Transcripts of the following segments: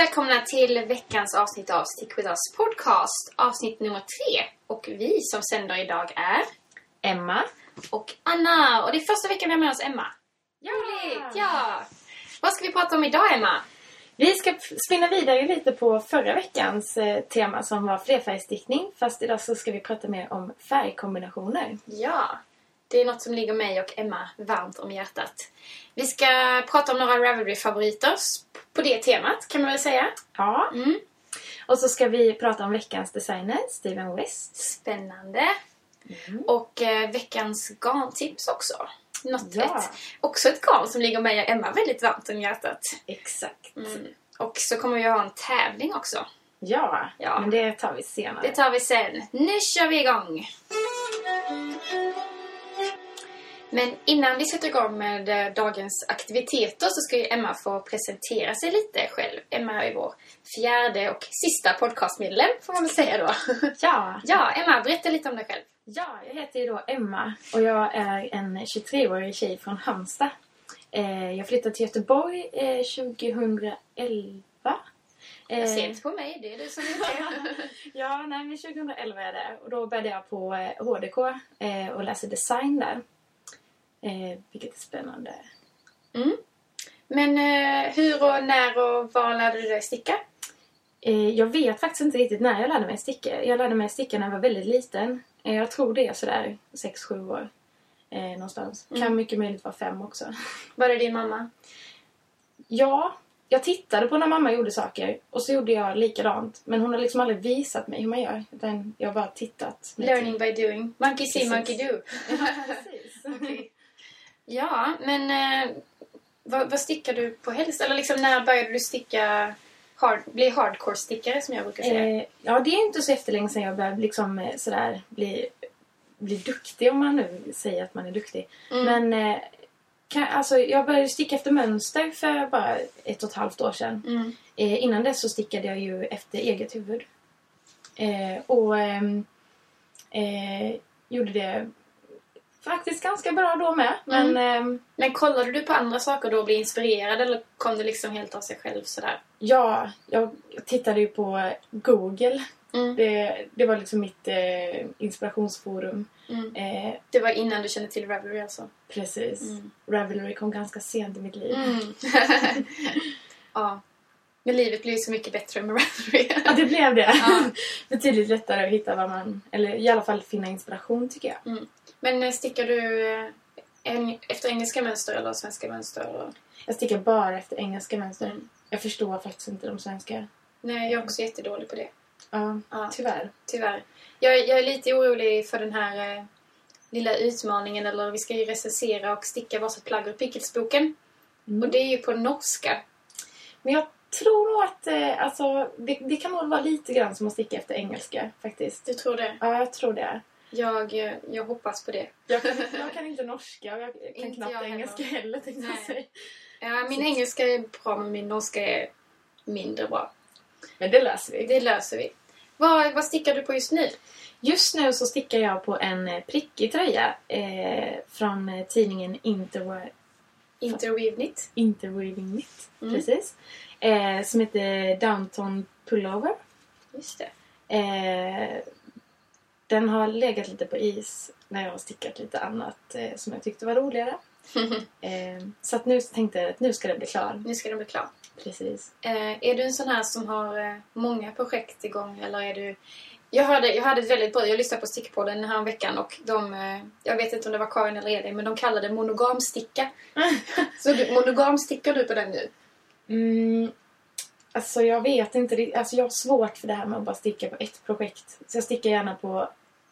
välkomna till veckans avsnitt av Stick With Us Podcast, avsnitt nummer tre. Och vi som sänder idag är Emma. och Anna. Och det är första veckan vi har med oss Emma. Ja! Roligt! Ja! Vad ska vi prata om idag, Emma? Vi ska spinna vidare lite på förra veckans eh, tema som var flerfärgstickning. Fast idag så ska vi prata mer om färgkombinationer. Ja, det är något som ligger mig och Emma varmt om hjärtat. Vi ska prata om några Ravelry-favoriter på det temat, kan man väl säga. Ja. Mm. Och så ska vi prata om veckans designer, Steven West. Spännande. Mm. Och eh, veckans garntips också. Något Ja. ett, också ett garn som ligger mig och Emma väldigt varmt om hjärtat. Exakt. Mm. Och så kommer vi ha en tävling också. Ja, Ja. men det tar vi senare. Det tar vi sen. Nu kör vi igång! Men innan vi sätter igång med eh, dagens aktiviteter så ska ju Emma få presentera sig lite själv. Emma är vår fjärde och sista podcastmedlem, får man väl säga då. Ja. ja, Emma, berätta lite om dig själv. ja, jag heter ju då Emma och jag är en 23-årig tjej från Halmstad. Eh, jag flyttade till Göteborg eh, 2011. Eh, Sent på mig, det är du som är Ja, nej, men 2011 är det. Och då började jag på HDK och läste design där. Eh, vilket är spännande. Mm. Men eh, hur och när och var lärde du dig sticka? Eh, jag vet faktiskt inte riktigt när jag lärde mig sticka. Jag lärde mig sticka när jag var väldigt liten. Eh, jag tror det är sådär 6-7 år. Eh, någonstans. Mm. Kan mycket möjligt vara 5 också. Var det din mamma? Ja, jag tittade på när mamma gjorde saker och så gjorde jag likadant. Men hon har liksom aldrig visat mig hur man gör. Utan jag har bara tittat. Learning by doing. Monkey see, monkey do. Precis. Okej. Ja, men eh, vad, vad stickar du på helst? Eller liksom när började du sticka, hard, bli hardcore-stickare som jag brukar säga? Eh, ja, det är inte så efterlänge sedan jag började liksom, eh, sådär, bli, bli duktig, om man nu säger att man är duktig. Mm. Men eh, kan, alltså, jag började sticka efter mönster för bara ett och ett halvt år sedan. Mm. Eh, innan dess så stickade jag ju efter eget huvud. Eh, och ehm, eh, gjorde det faktiskt ganska bra då med. Men ehm, Men kollade du på andra saker då och blev inspirerad eller kom det liksom helt av sig själv sådär? ja, jag tittade ju på Google. Mm. Det, det var liksom mitt eh, inspirationsforum. Mm. Eh, Det var innan du kände till Ravelry alltså? precis. Mm. Ravelry kom ganska sent i mitt liv. Mm. ja. Men livet blir ju så mycket bättre med Ravelry. Ja, det blev det. Ja. Betydligt lättare att hitta vad man... Eller i alla fall finna inspiration, tycker jag. Men eh, stickar du eh, efter engelska mönster eller svenska mönster? Eller? Jag stickar bara efter engelska mönster. Mm. Jag förstår faktiskt inte de svenska. Nej, jag är också jättedålig på det. Ja, Ja. tyvärr. Tyvärr. Jag, jag är lite orolig för den här eh, lilla utmaningen. Eller vi ska ju recensera och sticka varsitt plagg ur Pickelsboken. Mm. Och det är ju på norska. Men jag tror nog att eh, alltså, det, det kan nog vara lite grann som att sticka efter engelska, faktiskt. Du tror det? Ja, jag tror det. Jag, eh, jag hoppas på det. Jag kan, jag kan inte norska och jag kan Inte knappt jag heller. engelska heller, jag Nej. säga. Ja, min engelska är bra men min norska är mindre bra. Men det löser vi. Det löser vi. Vad, vad stickar du på just nu? Just nu så stickar jag på en eh, prickig tröja eh, från eh, tidningen Interwear, Interweave Knit. Interweaving Knit. Mm. Precis. Eh, som heter Downton Pullover. Just det. Eh, den har legat lite på is när jag har stickat lite annat eh, som jag tyckte var roligare. Eh, så att nu tänkte jag att nu ska den bli klar. nu ska den bli klar. Precis. Eh, är du en sån här som har eh, många projekt igång eller är du... Jag hörde, jag hade ett väldigt bra... Jag lyssnade på Stickpodden den här veckan och de... Eh, jag vet inte om det var Karin eller Edin men de kallade det monogamsticka. Så du, monogamstickar du på den nu? Mm, alltså jag vet inte. Alltså jag har svårt för det här med att bara sticka på ett projekt. Så jag stickar gärna på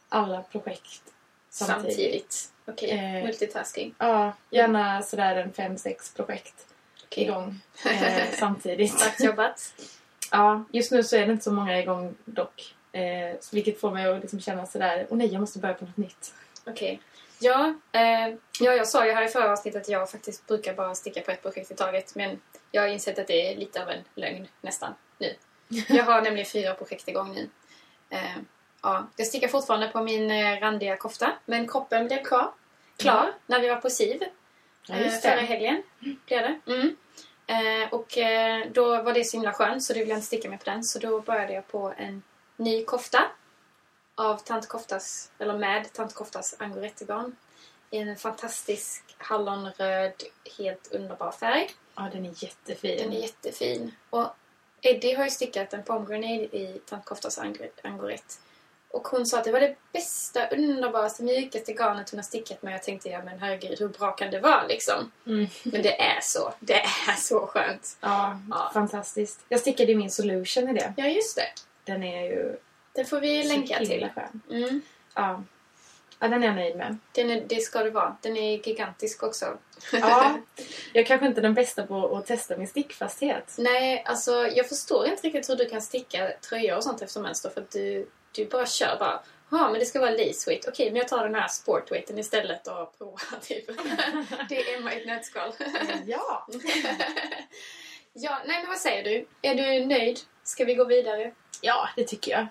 alla projekt samtidigt. Samtidigt. Okej, Eh, multitasking. Ja, gärna sådär en fem, sex projekt Okej. igång eh, samtidigt. Starkt jobbat. Ja, just nu så är det inte så många igång dock. Eh, vilket får mig att liksom känna sådär, åh nej, jag måste börja på något nytt. Okej. Ja, eh, ja, jag sa ju här i förra avsnittet att jag faktiskt brukar bara sticka på ett projekt i taget. Men jag har insett att det är lite av en lögn nästan nu. Jag har nämligen fyra projekt igång nu. Eh, ja, jag stickar fortfarande på min eh, randiga kofta. Men kroppen blev klar, klar när vi var på SIV. Ja, eh, förra helgen blev det. Mm. Eh, och eh, då var det så himla skönt så då ville inte sticka mig på den. Så då började jag på en ny kofta. Av Tant Koftas, eller med Tant Koftas angorettegarn. I en fantastisk hallonröd, helt underbar färg. Ja, den är jättefin. Den är jättefin. Och Eddie har ju stickat en pomgranate i Tant Koftas angorett. Och hon sa att det var det bästa, underbaraste, mjukaste garnet hon har stickat med. Jag tänkte, ja men herregud, hur bra kan det vara liksom? Mm. Men det är så. Det är så skönt. Ja, Ja. fantastiskt. Jag stickade ju min solution i det. Ja, just det. Den är ju Det får vi länka till. skön. Mm. Ja. ja, den är jag nöjd med. Den är, det ska det vara. Den är gigantisk också. Ja, jag är kanske inte den bästa på att testa min stickfasthet. Nej, alltså jag förstår inte riktigt hur du kan sticka tröjor och sånt efter mönster för att du, du bara kör bara Ja, men det ska vara lace weight. Okej, men jag tar den här sportweighten istället och provar typ. det är Emma i ett nötskal. Ja! ja, nej men vad säger du? Är du nöjd? Ska vi gå vidare? Ja, det tycker jag.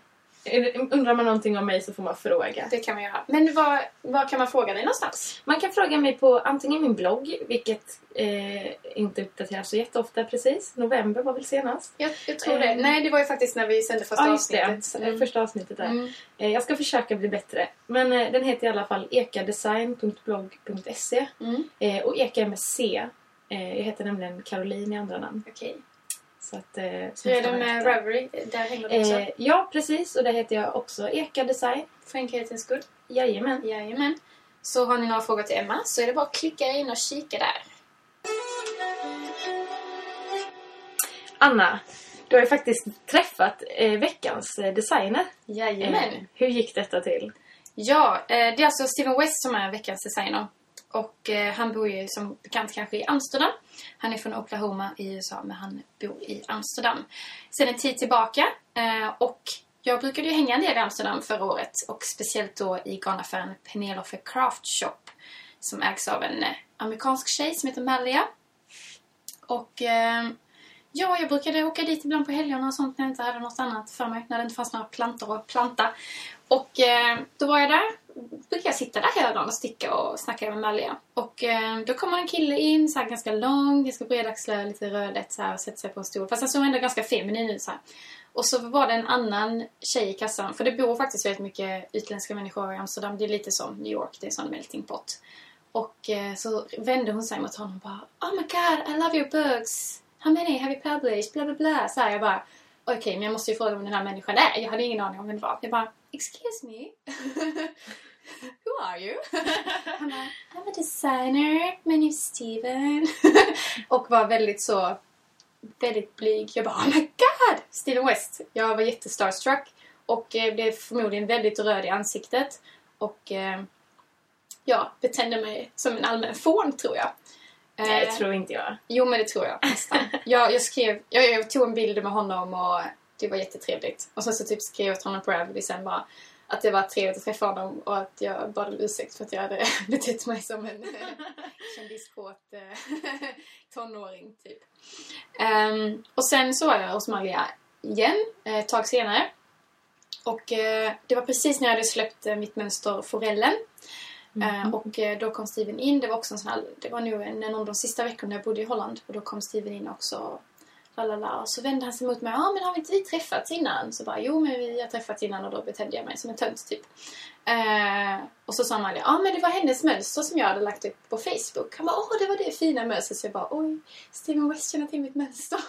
Undrar man någonting om mig så får man fråga. Det kan man göra. Men var, var kan man fråga dig någonstans? Man kan fråga mig på antingen min blogg, vilket eh, inte uppdateras så jätteofta precis. November var väl senast. Jag, jag tror det. Mm. Nej, det var ju faktiskt när vi sände första Ja, det. avsnittet. Mm. Första avsnittet där. Mm. Eh, jag ska försöka bli bättre. Men eh, den heter i alla fall ekadesign.blogg.se Mm. eh, och Eka med C. Eh, jag heter nämligen Caroline i andra namn. Okej. Så att, eh, som är det med efter. Ravelry? Där hänger du också. Eh, ja, precis. Och där heter jag också Eka Design. För enkelhetens skull. Jajamän. Jajamän. Så har ni några frågor till Emma så är det bara att klicka in och kika där. Anna, du har ju faktiskt träffat eh, veckans eh, designer. Jajamän. Eh, hur gick detta till? Ja, eh, det är alltså Steven West som är veckans designer. Och eh, han bor ju som bekant kanske i Amsterdam. Han är från Oklahoma i USA men han bor i Amsterdam. Sen en tid tillbaka. Eh, och jag brukade ju hänga en del i Amsterdam förra året. Och speciellt då i garnaffären Penelope Craft Shop. Som ägs av en eh, amerikansk tjej som heter Malia. Och eh, ja, jag brukade åka dit ibland på helgerna och sånt när jag inte hade något annat för mig. När det inte fanns några plantor att planta. Och eh, då var jag där brukar jag sitta där hela dagen och sticka och snacka med Malia. Och eh, då kommer en kille in, så här ganska lång, ganska bredaxlad, lite rödlätt så här och sätter sig på en stol. Fast han såg ändå ganska feminin ut så här. Och så var det en annan tjej i kassan, för det bor faktiskt väldigt mycket utländska människor i Amsterdam. Det är lite som New York, det är en sån melting pot. Och eh, så vände hon sig mot honom och bara Oh my god, I love your books! How many have you published? Bla bla bla. Så här, jag bara Okej, men jag måste ju fråga vem den här människan är. Jag hade ingen aning om vem det var. Jag bara Excuse me? Who are you? Han bara I'm a designer. My name is Steven. och var väldigt så väldigt blyg. Jag bara Oh my god! Steven West. Jag var jättestarstruck. Och eh, blev förmodligen väldigt röd i ansiktet. Och eh, ja, betände mig som en allmän fån tror jag. Nej, Eh, det tror inte jag. Jo, men det tror jag nästan. jag, jag skrev, jag, jag tog en bild med honom och det var jättetrevligt. Och sen så typ skrev jag till honom på Ravelry sen bara att det var trevligt att träffa honom och att jag bad om ursäkt för att jag hade betett mig som en eh, kändiskåt eh, tonåring typ. Ehm, och sen så var jag hos Malia igen eh, ett tag senare. Och eh, det var precis när jag hade släppt eh, mitt mönster Forellen. Eh, och eh, då kom Steven in. Det var också en sån här, det var nog en, en av de sista veckorna jag bodde i Holland. Och då kom Steven in också. Lalala. Och så vände han sig mot mig. Ja, men har vi inte vi träffats innan? Så bara, jo men vi har träffats innan och då betedde jag mig som en tönt typ. Eh, och så sa Amalia, ja men det var hennes mönster som jag hade lagt upp på Facebook. Han bara, åh det var det fina mönstret. Så jag bara, oj, Steven West känner till mitt mönster.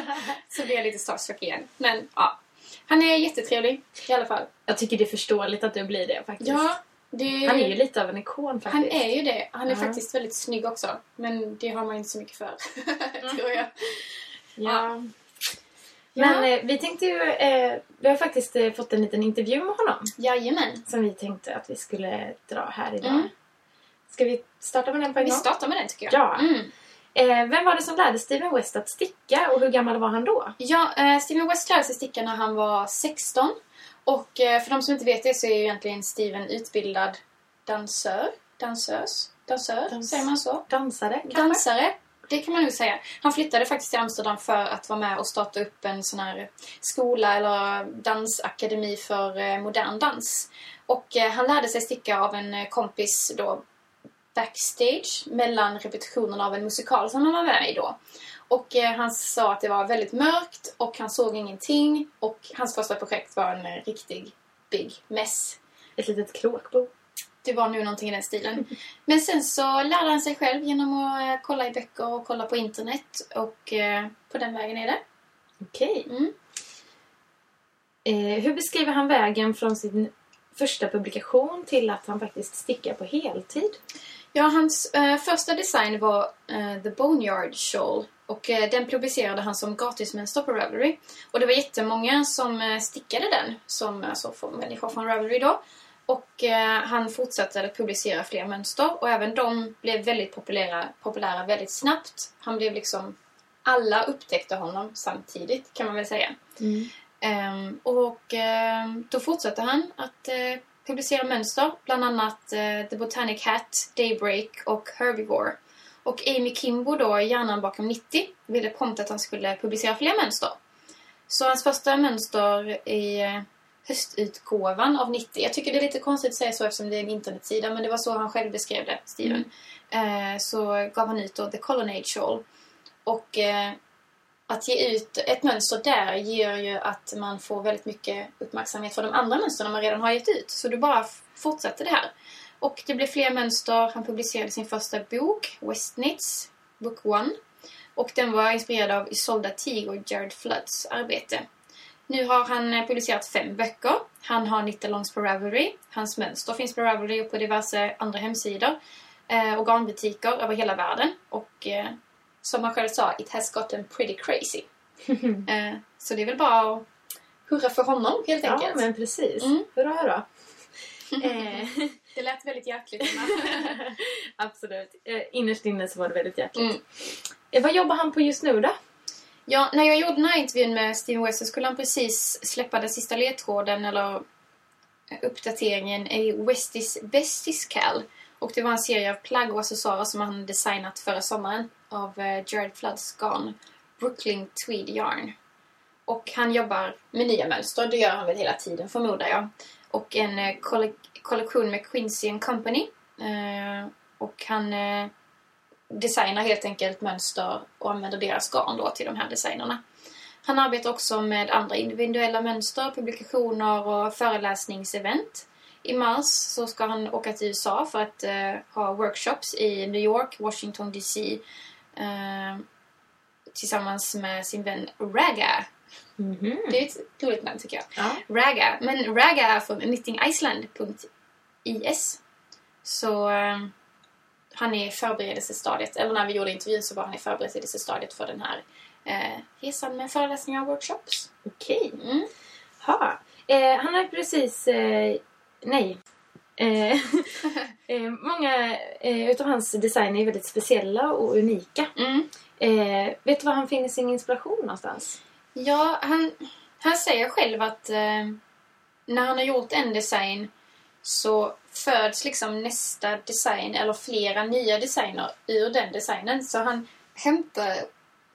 så blev jag lite starstruck igen. Men ja, han är jättetrevlig i alla fall. Jag tycker det är förståeligt att du blir det faktiskt. Ja, det... Han är ju lite av en ikon faktiskt. Han är ju det. Han är Ja. faktiskt väldigt snygg också. Men det har man inte så mycket för, tror jag. Ja. Ja. Men eh, vi tänkte ju... Eh, vi har faktiskt eh, fått en liten intervju med honom. Jajamän. Som vi tänkte att vi skulle dra här idag. Mm. Ska vi starta med den på en Vi gång? startar med den tycker jag. Ja. Mm. Eh, vem var det som lärde Steven West att sticka och hur gammal var han då? Ja, eh, Steven West lärde sig sticka när han var 16. Och eh, för de som inte vet det så är ju egentligen Steven utbildad dansör. Dansös? Dansör? Dans- Säger man så? Dansare kanske? Dansare. Det kan man nog säga. Han flyttade faktiskt till Amsterdam för att vara med och starta upp en sån här skola eller dansakademi för eh, modern dans. Och eh, han lärde sig sticka av en eh, kompis då backstage mellan repetitionerna av en musikal som han var med i då. Och eh, han sa att det var väldigt mörkt och han såg ingenting. Och hans första projekt var en eh, riktig big mess. Ett litet kråkbo. Det var nu någonting i den stilen. Men sen så lärde han sig själv genom att eh, kolla i böcker och kolla på internet. Och eh, på den vägen är det. Okej. Mm. Eh, hur beskriver han vägen från sin första publikation till att han faktiskt stickar på heltid? Ja, hans eh, första design var eh, The Boneyard Shawl. Och eh, den publicerade han som gratismönster på Ravelry. Och det var jättemånga som stickade den, som alltså människor från Ravelry då. Och eh, han fortsatte att publicera fler mönster och även de blev väldigt populära, populära väldigt snabbt. Han blev liksom... Alla upptäckte honom samtidigt kan man väl säga. Ehm, och ehm, då fortsatte han att eh, publicera mönster. Bland annat eh, The Botanic Hat, Daybreak och Herbivore. Och Amy Kimbo då, hjärnan bakom 90, ville prompt att han skulle publicera fler mönster. Så hans första mönster i eh, höstutgåvan av 90. Jag tycker det är lite konstigt att säga så eftersom det är en internetsida, men det var så han själv beskrev det, Steven. Eh, så gav han ut då The Colonnade Shawl. Och eh, att ge ut ett mönster där ger ju att man får väldigt mycket uppmärksamhet för de andra mönstren man redan har gett ut. Så du bara fortsätter det här. Och det blev fler mönster. Han publicerade sin första bok, Westnitz, Book One. Och den var inspirerad av Isolda Teague och Jared Floods arbete. Nu har han eh, publicerat fem böcker. Han har Knit-alongs på Ravelry. Hans mönster finns på Ravelry och på diverse andra hemsidor. Eh, och garnbutiker över hela världen. Och eh, som han själv sa, it has gotten pretty crazy. Eh, så det är väl bara att hurra för honom helt Ja, enkelt. men precis. Mm. Hurra, hurra. eh, Det lät väldigt hjärtligt. absolut. Eh, innerst inne så var det väldigt hjärtligt. Mm. Eh, vad jobbar han på just nu då? Ja, när jag gjorde den här intervjun med Steven West så skulle han precis släppa den sista ledtråden eller uppdateringen i Westis Bestis Cal. Och det var en serie av plagg och accessoarer som han designat förra sommaren av eh, Jared Floods garn Brooklyn Tweed Yarn. Och han jobbar med nya mönster, det gör han väl hela tiden förmodar jag. Och en eh, kolle- kollektion med Quincy and Company. Eh, och han eh, designar helt enkelt mönster och använder deras garn då till de här designerna. Han arbetar också med andra individuella mönster, publikationer och föreläsningsevent. I mars så ska han åka till USA för att eh, ha workshops i New York, Washington DC eh, tillsammans med sin vän Raga. Mhm. Det är ett roligt namn tycker jag. Ja. Raga. Men Raga är från knittingiceland.is. Så eh, han är i förberedelsestadiet. Eller när vi gjorde intervjun så var han i förberedelsestadiet för den här eh, resan med föreläsningar och workshops. Okej. Mm. Ha. Eh, han har precis... Eh, nej. Eh, eh, många eh, utav hans designer är väldigt speciella och unika. Mm. Vet du var han finner sin inspiration någonstans? Ja, han, han säger själv att när han har gjort en design så föds liksom nästa design eller flera nya designer ur den designen. Så han hämtar,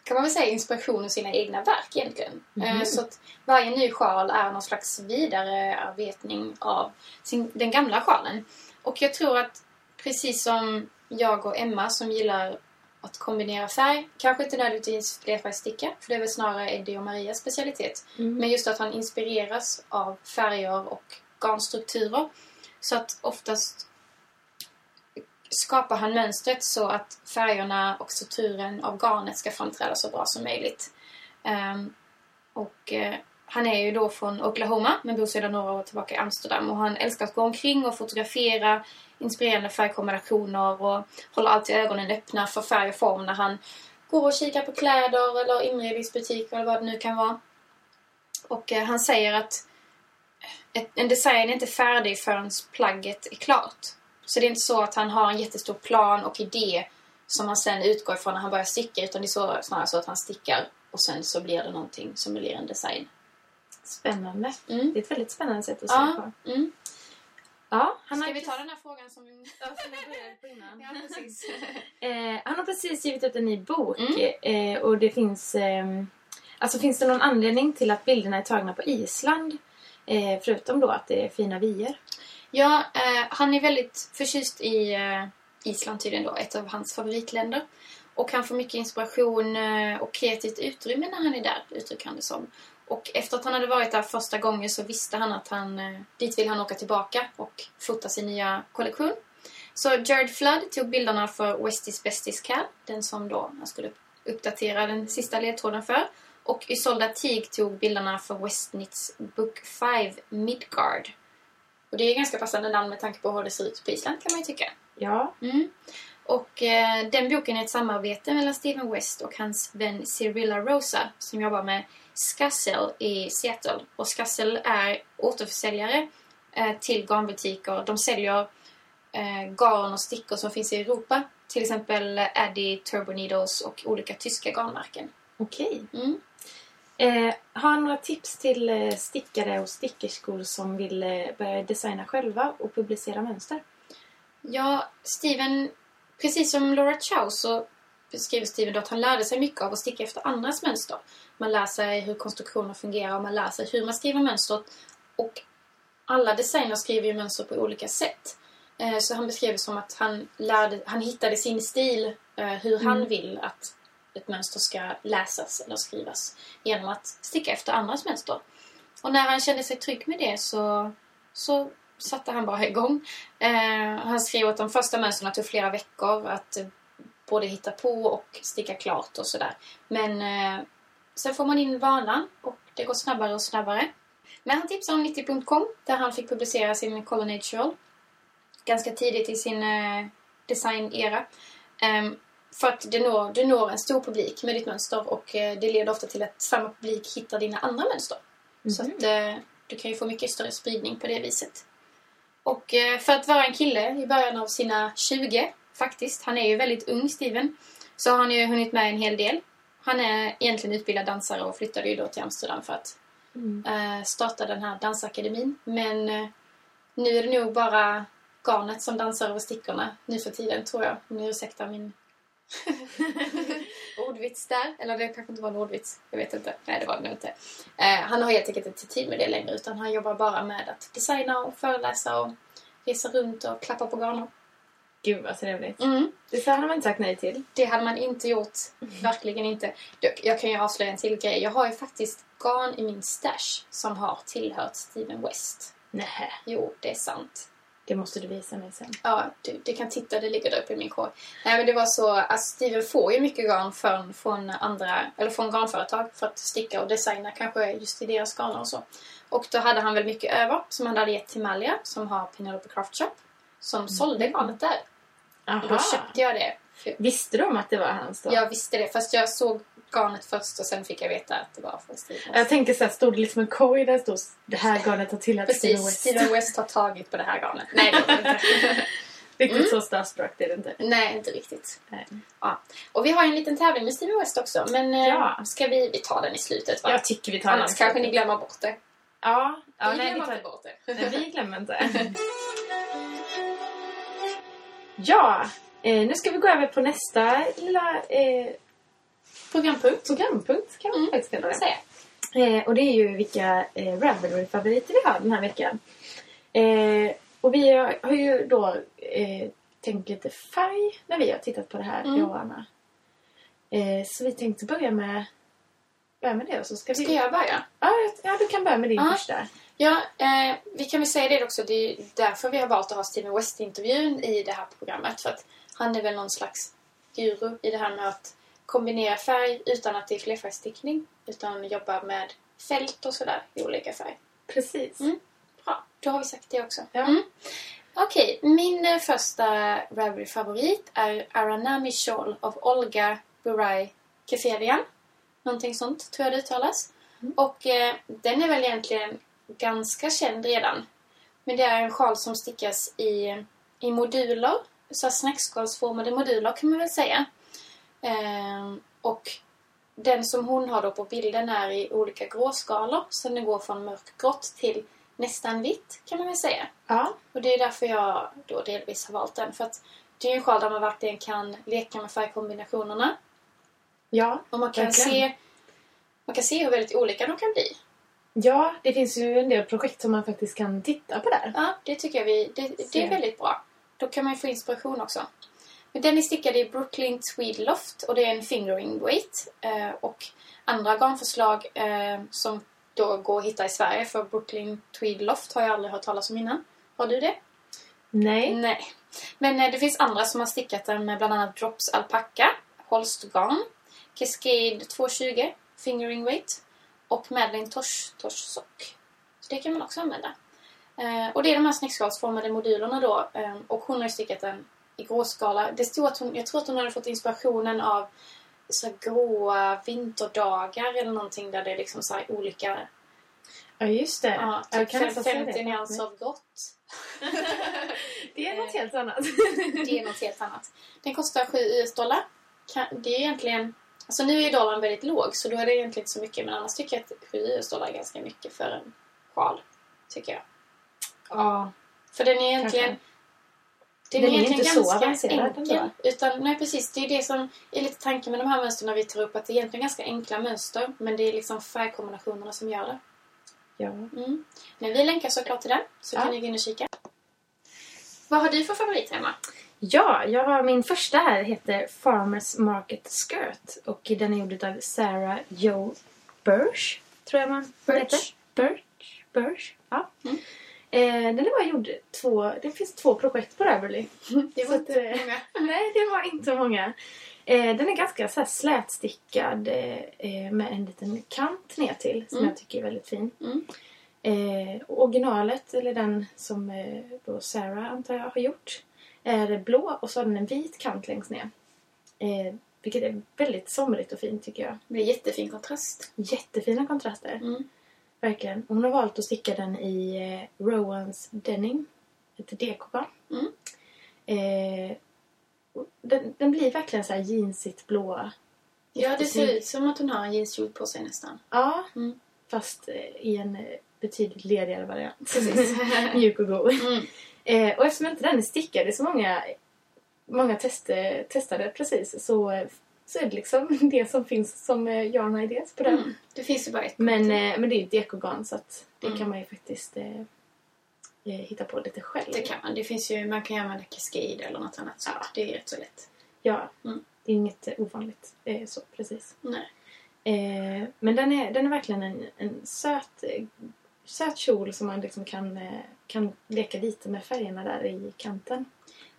kan man väl säga, inspiration ur sina egna verk egentligen. Eh, så att varje ny sjal är någon slags vidarearbetning av sin, den gamla sjalen. Och jag tror att precis som jag och Emma som gillar att kombinera färg. Kanske inte nödvändigtvis flerfärgssticka, för det är väl snarare Eddie och Marias specialitet. Men just att han inspireras av färger och garnstrukturer. Så att oftast skapar han mönstret så att färgerna och strukturen av garnet ska framträda så bra som möjligt. Um, och uh, han är ju då från Oklahoma men bor sedan några år tillbaka i Amsterdam och han älskar att gå omkring och fotografera inspirerande färgkombinationer och håller alltid ögonen öppna för färg och form när han går och kikar på kläder eller inredningsbutiker eller vad det nu kan vara. Och uh, han säger att ett, en design är inte färdig förrän plagget är klart. Så det är inte så att han har en jättestor plan och idé som han sen utgår ifrån när han börjar sticka utan det är så, snarare så att han stickar och sen så blir det någonting som blir en design. Spännande. Mm. Det är ett väldigt spännande sätt att se Ja, på. mm. Ja, han Ska har, vi ta den här frågan som vi... Ja, började på innan. Ja, precis. Eh, han har precis givit ut en ny bok Mm. eh, och det finns... ehm, alltså finns det någon anledning till att bilderna är tagna på Island? Eh, förutom då att det är fina vyer. Ja, eh, han är väldigt förtjust i eh, Island tydligen då, ett av hans favoritländer. Och han får mycket inspiration eh, och kreativt utrymme när han är där, uttrycker han det som. Och efter att han hade varit där första gången så visste han att han, eh, dit vill han åka tillbaka och fota sin nya kollektion. Så Jared Flood tog bilderna för Westies Besties Cab, den som då han skulle uppdatera den sista ledtråden för. Och Isolda Teague tog bilderna för Westnits Book 5 Midgard. Och det är ganska passande namn med tanke på hur det ser ut på Island kan man ju tycka. Ja. Mm. Och eh, den boken är ett samarbete mellan Steven West och hans vän Cyrilla Rosa som jobbar med Skassel i Seattle. Och Skassel är återförsäljare eh, till garnbutiker. De säljer eh, garn och stickor som finns i Europa. Till exempel Addy, Turbo Needles och olika tyska garnmärken. Okej. Mm. Eh, har några tips till eh, stickare och stickerskor som vill eh, börja designa själva och publicera mönster? Ja, Steven, precis som Laura Chow så beskriver Steven då att han lärde sig mycket av att sticka efter andras mönster. Man lär sig hur konstruktioner fungerar och man lär sig hur man skriver mönster. Och alla designers skriver ju mönster på olika sätt. Eh, Så han beskrev det som att han, lärde, han hittade sin stil, hur han Mm. vill att ett mönster ska läsas eller skrivas genom att sticka efter andras mönster. Och när han kände sig trygg med det så, så satte han bara igång. Eh, han skrev att de första mönstren tog flera veckor att eh, både hitta på och sticka klart och sådär. Men eh, sen får man in vanan och det går snabbare och snabbare. Men han tipsade om 90.com där han fick publicera sin Colonatural ganska tidigt i sin eh, designera. Ehm, för att det når, du når en stor publik med ditt mönster och eh, det leder ofta till att samma publik hittar dina andra mönster. Så Mhm. att eh, du kan ju få mycket större spridning på det viset. Och eh, för att vara en kille i början av sina 20, faktiskt, han är ju väldigt ung, Steven, så har han ju hunnit med en hel del. Han är egentligen utbildad dansare och flyttade ju då till Amsterdam för att Mm. eh, starta den här dansakademin. Men nu är det nog bara garnet som dansar över stickorna nu för tiden, tror jag. Ni ursäktar min ordvits där. Eller det kanske inte var en ordvits. Jag vet inte. Nej, det var det nog inte. Eh, han har helt enkelt inte tid med det längre utan han jobbar bara med att designa och föreläsa och resa runt och klappa på garner. Gud vad trevligt. Mm. Det hade man inte sagt nej till. Det hade man inte gjort. Verkligen inte. Jag- Jag kan ju avslöja en till grej. Jag har ju faktiskt garn i min stash som har tillhört Steven West. Nej, Jo, det är sant. Det måste du visa mig sen. Ja, du, du kan titta, det ligger där uppe i min korg. Nej men det var så, alltså Steven får ju mycket garn från, från andra, eller från garnföretag för att sticka och designa kanske just i deras garner och så. Och då hade han väl mycket över som han hade gett till Malia som har Penelope Craft Shop. Som sålde garnet där. Och då Aha. köpte jag det. Visste de att det var hans då? Jag visste det, fast jag såg garnet först och sen fick jag veta att det var från Steven West. Jag tänker så här, stod det liksom en korg där det stod det här garnet har tillhört Precis, West. Steven West har tagit på det här garnet. Nej, det var det inte. Riktigt Mm. så starstruck är det inte. Nej, inte riktigt. Nej. Och vi har en liten tävling med Steven West också, men eh, Ja. ska vi, vi tar den i slutet va? Jag tycker vi tar Annars den. kanske ni glömmer bort det. Ja, ja vi nej, vi, glömmer tar... inte bort det. nej, vi glömmer inte. ja, eh, nu ska vi gå över på nästa lilla eh, Programpunkt. programpunkt kan man Mm, faktiskt kalla det. säga. Eh, och det är ju vilka eh, Ravelry-favoriter vi har den här veckan. Eh, och vi har, har ju då eh, tänkt lite färg när vi har tittat på det här, Mm. jag och Anna. Eh, så vi tänkte börja med, börja med det och så ska vi... Ska jag börja? Ja, ja, du kan börja med din Ja. första. Ja, eh, vi kan väl säga det också. Det är därför vi har valt att ha Steven West-intervjun i det här programmet. För att han är väl någon slags guru i det här med att kombinera färg utan att det är flerfärgstickning. Utan jobba med fält och sådär i olika färg. Precis. Mm. Bra, då har vi sagt det också. Ja. Mm. Okej, min eh, första Ravelry-favorit är Aranami Shawl av Olga Burai Keferian. Någonting sånt tror jag det uttalas. Mm. Och eh, den är väl egentligen ganska känd redan. Men det är en sjal som stickas i, i moduler. Så här snäckskalsformade moduler kan man väl säga. Ehm, och den som hon har då på bilden är i olika gråskalor. Så den går från mörkgrått till nästan vitt kan man väl säga. Ja. Och det är därför jag då delvis har valt den. För att det är en sjal där man verkligen kan leka med färgkombinationerna. Ja, Och man kan, Verkligen. se, man kan se hur väldigt olika de kan bli. ja, det finns ju en del projekt som man faktiskt kan titta på där. Ja, det tycker jag vi, det, det är väldigt bra. Då kan man ju få inspiration också. Men den är stickad i Brooklyn Tweed Loft och det är en fingering weight. Eh, och andra garnförslag eh, som då går att hitta i Sverige för Brooklyn Tweed Loft har jag aldrig hört talas om innan. Har du det? Nej. Nej. Men eh, det finns andra som har stickat den med bland annat Drops Alpaca, Holstgarn, Cascade 220, Fingering Weight och Madeline Tosh, Tosh Sock. Så det kan man också använda. Eh, och det är de här snäckskалsformade modulerna då. Eh, och hon har stickat den i gråskala. Det stod att hon, jag tror att hon hade fått inspirationen av så gråa vinterdagar eller någonting där det är liksom så olika... Ja, just det. Ja, jag typ kan nästan se 50 det. nyanser av grått. Det är något helt annat. Det är något helt annat. Den kostar 7 US-dollar. Det är egentligen... Alltså nu är ju dollarn väldigt låg så då är det egentligen inte så mycket. Men annars tycker jag att 7 US-dollar är ganska mycket för en sjal. Tycker jag. ja, För den är egentligen... Kanske. Den, Den är är egentligen inte så avancerad enkel. Utan, nej precis, det är det som är lite tanken med de här mönstren vi tar upp. Att det är egentligen ganska enkla mönster. Men det är liksom färgkombinationerna som gör det. ja. Mm. Men vi länkar såklart till den. Så Ja. kan ni gå in och kika. Vad har du för favorit hemma? Ja, jag har min första här heter Farmers Market Skirt och den är gjord av Sarah Jo Birch, tror jag man Birch. heter. Birch. Birch. Ja. Mm. Eh, den bara gjord två, det finns två projekt på Ravelry. Det var inte eh, många. Nej, det var inte många. Eh, den är ganska så här slätstickad eh, eh, med en liten kant ner till som Mm. jag tycker är väldigt fin. Mm. Eh, originalet, eller den som eh, då Sarah antar jag har gjort, är blå och så har den en vit kant längst ner. Eh, vilket är väldigt somrigt och fint tycker jag. Det är jättefin kontrast. Jättefina kontraster. Mm. Verkligen. Hon har valt att sticka den i eh, Rowans Denim. Ett dekogarn. Mm. Eh, den, den blir verkligen så här jeansigt blåa. Ja, det ser ut som att hon har en jeanskjol på sig nästan. Ja, Mm. fast eh, i en eh, betydligt ledigare variant. Precis. Mjuk och god. Mm. Eh, och eftersom inte den är stickad i så många, många tester, testade precis så, så är det liksom det som finns som eh, yarn ideas på den. Mm. Det finns ju bara ett. Men, eh, men det är ju ett ekogarn så att det Mm. kan man ju faktiskt eh, eh, hitta på lite själv. Det kan man. Det finns ju, man kan ju använda Cascade eller något annat. Ja. Det är rätt så lätt. Ja, Mm. det är inget eh, ovanligt. Eh, så precis. Nej. Eh, men den är, den är verkligen en, en söt, eh, söt kjol som man liksom kan, eh, kan leka lite med färgerna där i kanten.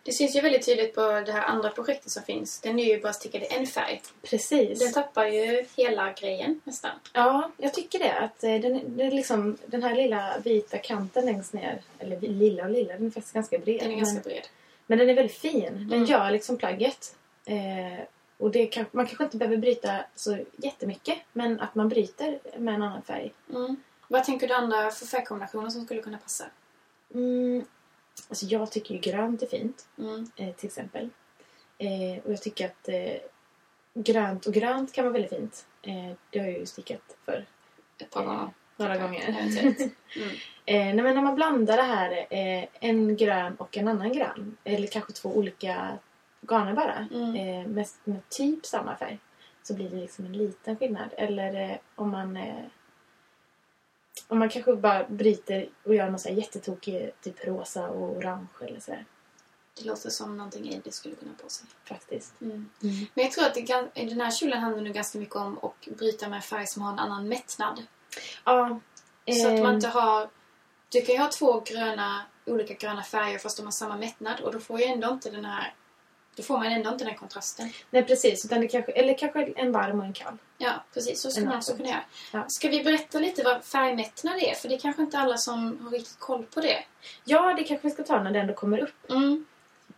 Det syns ju väldigt tydligt på det här andra projektet som finns. Den är ju bara stickad i en färg. Precis. Den tappar ju hela grejen nästan. Ja, jag tycker det. Att eh, den, den, liksom, den här lilla vita kanten längst ner, eller lilla och lilla, den är faktiskt ganska bred. Den är ganska men, bred. men den är väldigt fin. Den Mm. gör liksom plagget. Eh, och det kan, man kanske inte behöver bryta så jättemycket, men att man bryter med en annan färg. Mm. Vad tänker du andra för färgkombinationer som skulle kunna passa? Mm, alltså jag tycker ju grönt är fint, Mm. eh, till exempel. Eh, och jag tycker att eh, grönt och grönt kan vara väldigt fint. Eh, det har jag ju stickat för Ett par eh, gånger. några gånger. Mm. Eh, nej, men när man blandar det här, en grön och en annan grön, eller kanske två olika garner bara, Mm. med, med typ samma färg, så blir det liksom en liten skillnad. Eller om man eh, om man kanske bara bryter och gör något så här jättetokig typ rosa och orange eller sådär. Det låter som någonting Eddie skulle kunna på sig. Faktiskt. Mm. Mm. Men jag tror att det, gan- den här kjolen handlar nu ganska mycket om att bryta med färg som har en annan mättnad. Ja. Så att man ehm, inte har... Du kan ju ha två gröna, olika gröna färger fast de har samma mättnad och då får ju ändå inte den här... Då får man ändå inte den kontrasten. Nej precis, utan det kanske, eller kanske en varm och en kall. Ja, precis. Så En man också annan. kunna göra. Ja. Ska vi berätta lite vad färgmättnad är? För det är kanske inte alla som har riktigt koll på det. Ja, det kanske vi ska ta när det ändå kommer upp. Mm.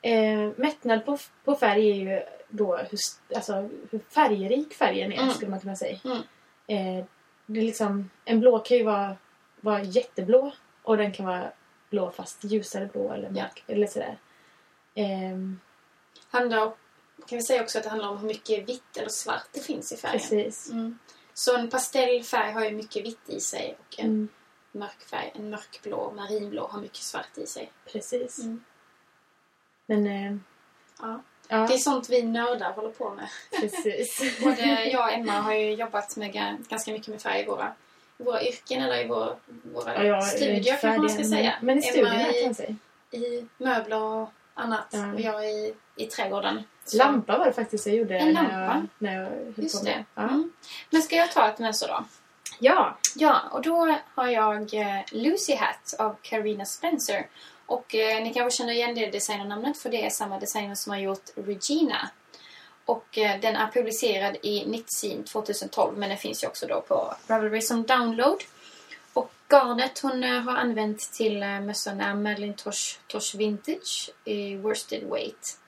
Eh, mättnad på, på färg är ju då hur, alltså, hur färgrik färgen är, Mm. skulle man kunna säga. Mm. Eh, det är liksom, en blå kan ju vara, vara jätteblå och den kan vara blå fast ljusare blå eller mörk. Eller sådär. Ehm, Handlar, kan vi säga också att det handlar om hur mycket vitt eller svart det finns i färgen. precis. Mm. Så en pastellfärg har ju mycket vitt i sig och en Mm, mörk färg, en mörkblå, marinblå har mycket svart i sig. precis. Mm. Men eh, Ja. ja, Det är sånt vi nördar håller på med. precis. Både jag och Emma har ju jobbat med ga- ganska mycket med färg i våra, i våra yrken eller i våra, våra Ja, studier kanske man ska säga. Men, i studierna Emma kan i, i möbler och annat Ja. att göra i, i trädgården. Så- Lampa var det faktiskt jag gjorde En när lampa? jag, när jag Just det. Ja. Mm. Men ska jag ta ett mönster då? ja. Ja, och då har jag eh, Lucy Hat av Carina Spencer. Och eh, ni kanske känner igen det designernamnet för det är samma designer som har gjort Regina. Och eh, den är publicerad i Knitsin 2012 men den finns ju också då på Ravelry som download. Garnet hon eh, har använt till eh, mössan är Madeline Tosh, Tosh Vintage i worsted weight.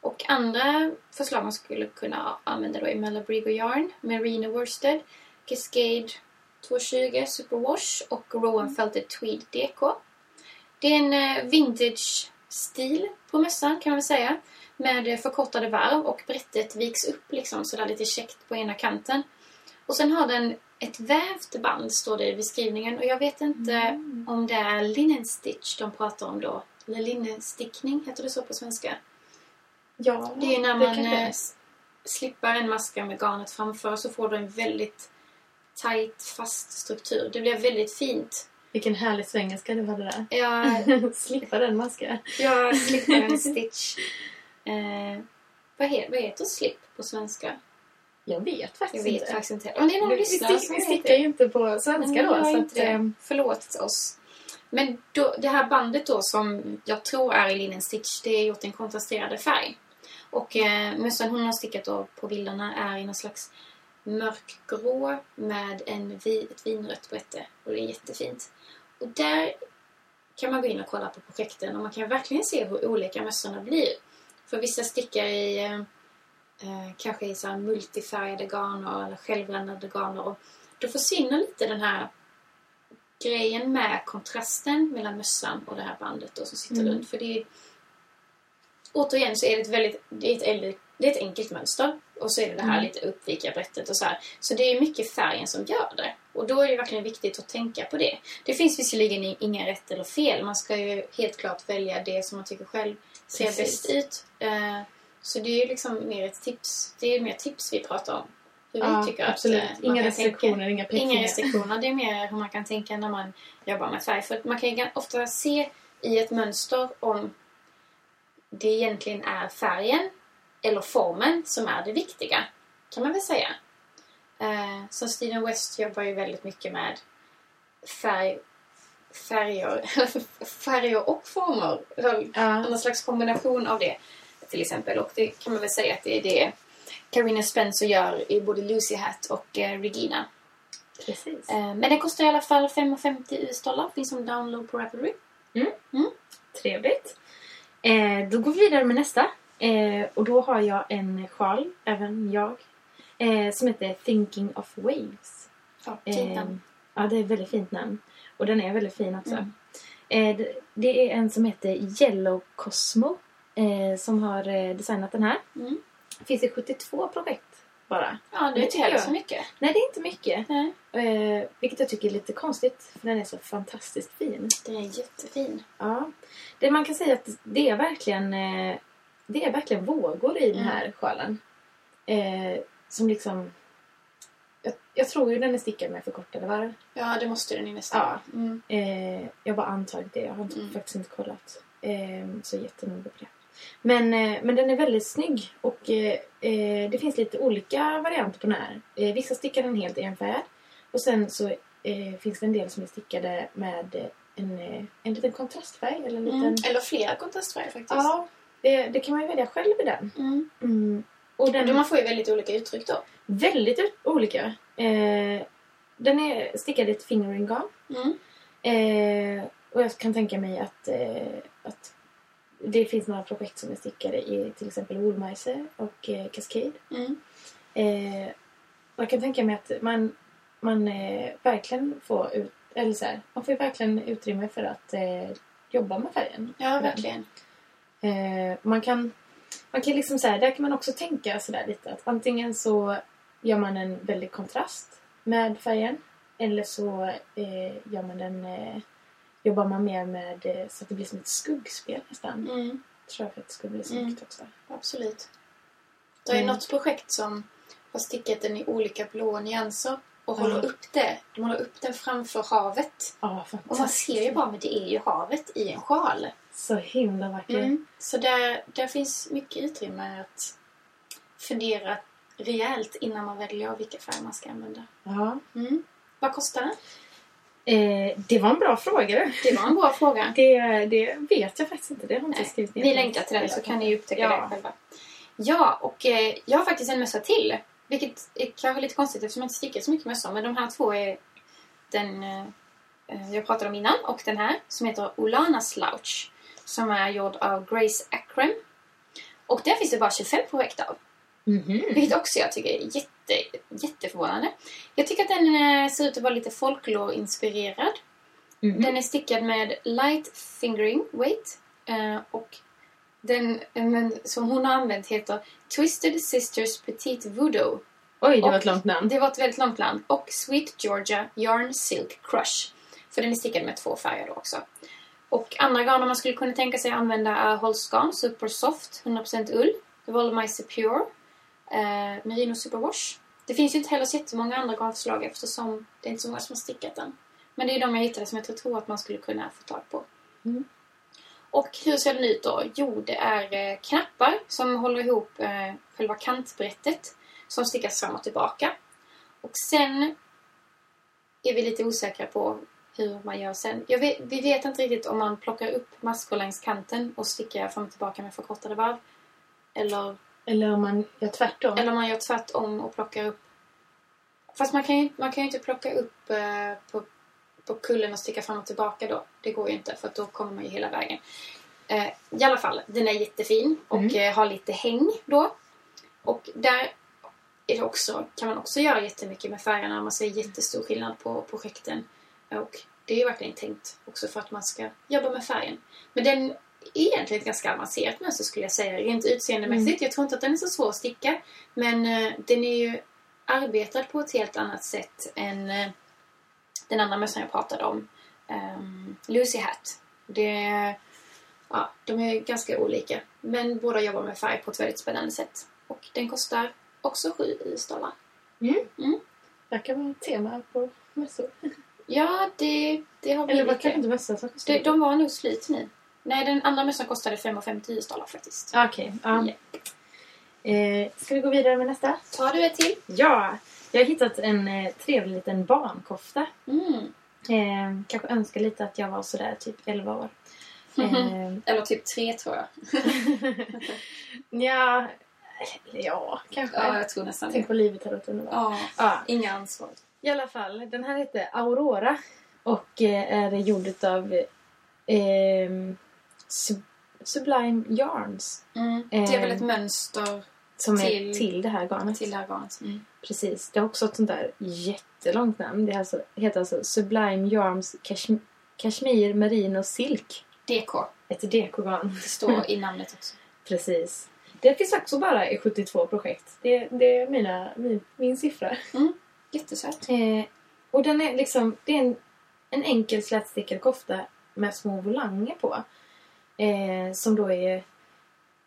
Och andra förslag man skulle kunna använda då är Malabrigo Yarn, Merino Worsted, Cascade 220 Superwash och Rowan Felted Tweed DK. Det är en eh, vintage-stil på mössan kan man väl säga. Med förkortade varv och brättet viks upp liksom sådär lite käckt på ena kanten. Och sen har den ett vävt band står det i beskrivningen och jag vet inte Mm. om det är linen stitch de pratar om då. Eller linnestickning, heter det så på svenska? ja, Det är ju när man eh, det. s- slippar en maska med garnet framför så får du en väldigt tight, fast struktur. Det blir väldigt fint. Vilken härlig svengelska du hade där. Jag, Slippa den masken. jag slipper en stitch. Eh, vad, he, vad heter slip på svenska? Jag vet Jag faktiskt vet inte. faktiskt inte. Det är någon Vi, vi, stickar ju inte på svenska Men då. jag Så att, det. eh, Förlåt oss. Men då, det här bandet då som jag tror är i linen stitch, det är gjort i en kontrasterande färg. Och eh, mössan hon har stickat då på bilderna är i någon slags mörkgrå med en vi, ett vinrött brätte. Och det är jättefint. Och där kan man gå in och kolla på projekten och man kan verkligen se hur olika mössorna blir. För vissa stickar i eh, eh, kanske i så här multifärgade garner eller självrännande garner. Och då försvinner lite den här grejen med kontrasten mellan mössan och det här bandet då som sitter Mm. runt. För det är, återigen så är det ett väldigt det är ett, äldre, det är ett enkelt mönster. Och så är det det här Mm. lite uppvika brättet och så här. Så det är mycket färgen som gör det. Och då är det verkligen viktigt att tänka på det. Det finns visserligen inga rätt eller fel. Man ska ju helt klart välja det som man tycker själv ser Precis. bäst ut. Så det är ju liksom mer ett tips. Det är mer tips vi pratar om. Hur vi ja, tycker absolut. att eh, man Inga kan restriktioner, tänka. inga pekfingrar. Inga restriktioner. Det är mer hur man kan tänka när man jobbar med färg. För att man kan ju ofta se i ett mönster om det egentligen är färgen eller formen som är det viktiga. Kan man väl säga. Eh, så Steven West jobbar ju väldigt mycket med färg, färger, färger och former. Ja, Någon slags kombination av det till exempel. Och det kan man väl säga att det är det Carina Spencer gör i både Lucy Hat och eh, Regina. precis. Eh, men den kostar i alla fall 5,50 US-dollar. Finns som download på Ravelry. Trevligt. Eh, då går vi vidare med nästa. Eh, och då har jag en sjal, även jag, eh, som heter Thinking of Waves. Ja, fint namn. ja, det är ett väldigt fint namn. Och den är väldigt fin också. Mm. Det är en som heter Yellow Cosmo eh, som har eh, designat den här. Mm. Det finns i 72 projekt bara. Ja, det är det inte heller så mycket. Nej, det är inte mycket. Eh, vilket jag tycker är lite konstigt, för den är så fantastiskt fin. den är jättefin. Ja. Det man kan säga att det är verkligen, eh, det är verkligen vågor i den Mm. här sjalen. Eh, som liksom... Jag, jag tror ju den är stickad med förkortade varv. Ja, det måste den ju nästan. Ja. Mm. Eh, jag bara antagit det. Jag har inte, Mm. faktiskt inte kollat. Eh, så jättenoga på det. Men, eh, men den är väldigt snygg och eh, eh, det finns lite olika varianter på den här. Eh, vissa stickar den helt enfärgad och sen så eh, finns det en del som är stickade med en, en liten kontrastfärg eller en liten... Mm. Eller flera kontrastfärger faktiskt. Ja, det, det kan man ju välja själv i den. Mm. Mm. Och den Och man får ju väldigt olika uttryck då. väldigt olika. Eh, den är stickad i ett fingering garn. Mm. Eh, och jag kan tänka mig att, eh, att det finns några projekt som är stickade i till exempel Woolmice och eh, Cascade. Mm. Eh, jag kan tänka mig att man, man eh, verkligen får ut, eller så här, man får verkligen utrymme för att eh, jobba med färgen. Ja, verkligen. Eh, man kan, man kan liksom så här, där kan man också tänka sådär lite att antingen så gör man en väldig kontrast med färgen eller så eh, gör man den, jobbar man mer med eh, så att det blir som ett skuggspel nästan. Mm. Tror jag för att det skulle bli snyggt Mm. också. Absolut. Det är Mm. något projekt som har stickat den i olika blå nyanser och håller upp det. De håller upp den framför havet. Ja. Och man ser ju bara, men det är ju havet i en sjal. Så himla vacker. Mm. Så där, där finns mycket utrymme att fundera rejält innan man väljer vilka färger man ska använda. Ja. Mm. Vad kostar den? Eh, det var en bra fråga. Det var en bra fråga. Det, det vet jag faktiskt inte. Det har inte Nej, skrivit ner. Vi länkar till den så kan ni upptäcka Ja. det själva. Ja, och eh, jag har faktiskt en mössa till. Vilket är kanske lite konstigt eftersom jag inte stickar så mycket mössor. Men de här två är den eh, eh, jag pratade om innan och den här som heter Olana Slouch. Som är gjord av Grace Akram. Och där finns det bara 25 projekt av. Mhm. Vilket också jag tycker är jätte, jätteförvånande. Jag tycker att den eh, ser ut att vara lite folklore-inspirerad. Mhm. Den är stickad med light fingering weight. eh, och den eh, men, som hon har använt heter Twisted Sisters Petite Voodoo. Oj, det var och- ett långt namn. Det var ett väldigt långt namn. Och Sweet Georgia Yarn Silk Crush. För den är stickad med två färger då också. Och andra garner man skulle kunna tänka sig använda är Holzgarn Super Soft 100% ull. Volmice Pure. Eh, Merino Superwash. Det finns ju inte heller så jättemånga andra garnförslag eftersom det är inte så många som har stickat den. Men det är de jag hittade som jag tror att man skulle kunna få tag på. Mm. Och hur ser den ut då? Jo, det är eh, knappar som håller ihop eh, själva kantbrettet som stickas fram och tillbaka. Och sen är vi lite osäkra på hur man gör sen. Vet, vi vet inte riktigt om man plockar upp maskor längs kanten och stickar fram och tillbaka med förkortade varv. Eller, Eller om man gör tvärtom. eller om man gör tvärtom och plockar upp... Fast man kan ju, man kan ju inte plocka upp eh, på, på kullen och sticka fram och tillbaka då. Det går ju inte för då kommer man ju hela vägen. Eh, I alla fall, den är jättefin och Mm. eh, har lite häng då. Och där är det också, kan man också göra jättemycket med färgerna. Man ser jättestor skillnad på projekten. Och det är ju verkligen tänkt också för att man ska jobba med färgen. Men den egentligen ett ganska avancerat mönster skulle jag säga. Rent utseendemässigt. Jag tror inte att den är så svår att sticka. Men eh, den är ju arbetad på ett helt annat sätt än eh, den andra mössan jag pratade om. Um, Lucy Hat. Det, ja, de är ganska olika. Men båda jobbar med färg på ett väldigt spännande sätt. Och den kostar också 7 US-dollar. Verkar vara tema på mössor. Ja, det, det har vi Eller var kanske inte mössa som kostar Det, de var nog slut nu. Nej, den andra mössan kostade 5,50 US-dollar faktiskt. Okej. ja. Eh, ska vi gå vidare med nästa? Tar du ett till? Ja! Jag har hittat en eh, trevlig liten barnkofta. Mm. Eh, kanske önskar lite att jag var sådär typ 11 år. Eh, Eller typ tre tror jag. ja, ja, kanske. Ja, jag tror nästan Tänk på livet hade varit underbart. Ja, Ja, inga ansvar. i alla fall. Den här heter Aurora och eh, är gjord utav eh, Sub- Sublime Yarns. Mm. Det är väl Eh, ett mönster Som Till- är till det här garnet. till det här garnet. Mm. Precis. Det har också ett sånt där jättelångt namn. Det alltså, heter alltså Sublime Yarns Kashmir, Kashmir Merino Silk. DK. Ett dekogarn. Det står i namnet också. Precis. Det finns också bara i 72 projekt. Det, det är mina, min, min siffra. Jättesöt. Eh, och den är liksom, det är en, en enkel slätstickad kofta med små volanger på. Eh, som då är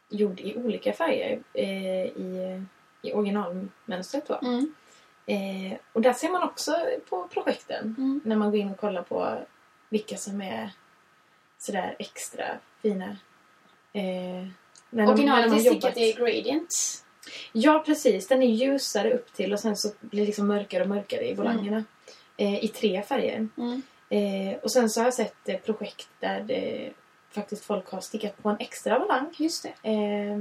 gjord i olika färger eh, i, i originalmönstret. Då. Mm. Eh, och där ser man också på projekten Mm. när man går in och kollar på vilka som är sådär extra fina. Eh, när Originalet är stickat i gradient. Ja, precis. Den är ljusare upp till och sen så blir det liksom mörkare och mörkare i volangerna. Eh, I tre färger. Mm. Eh, och sen så har jag sett eh, projekt där det, faktiskt folk har stickat på en extra volang. Just det. Eh,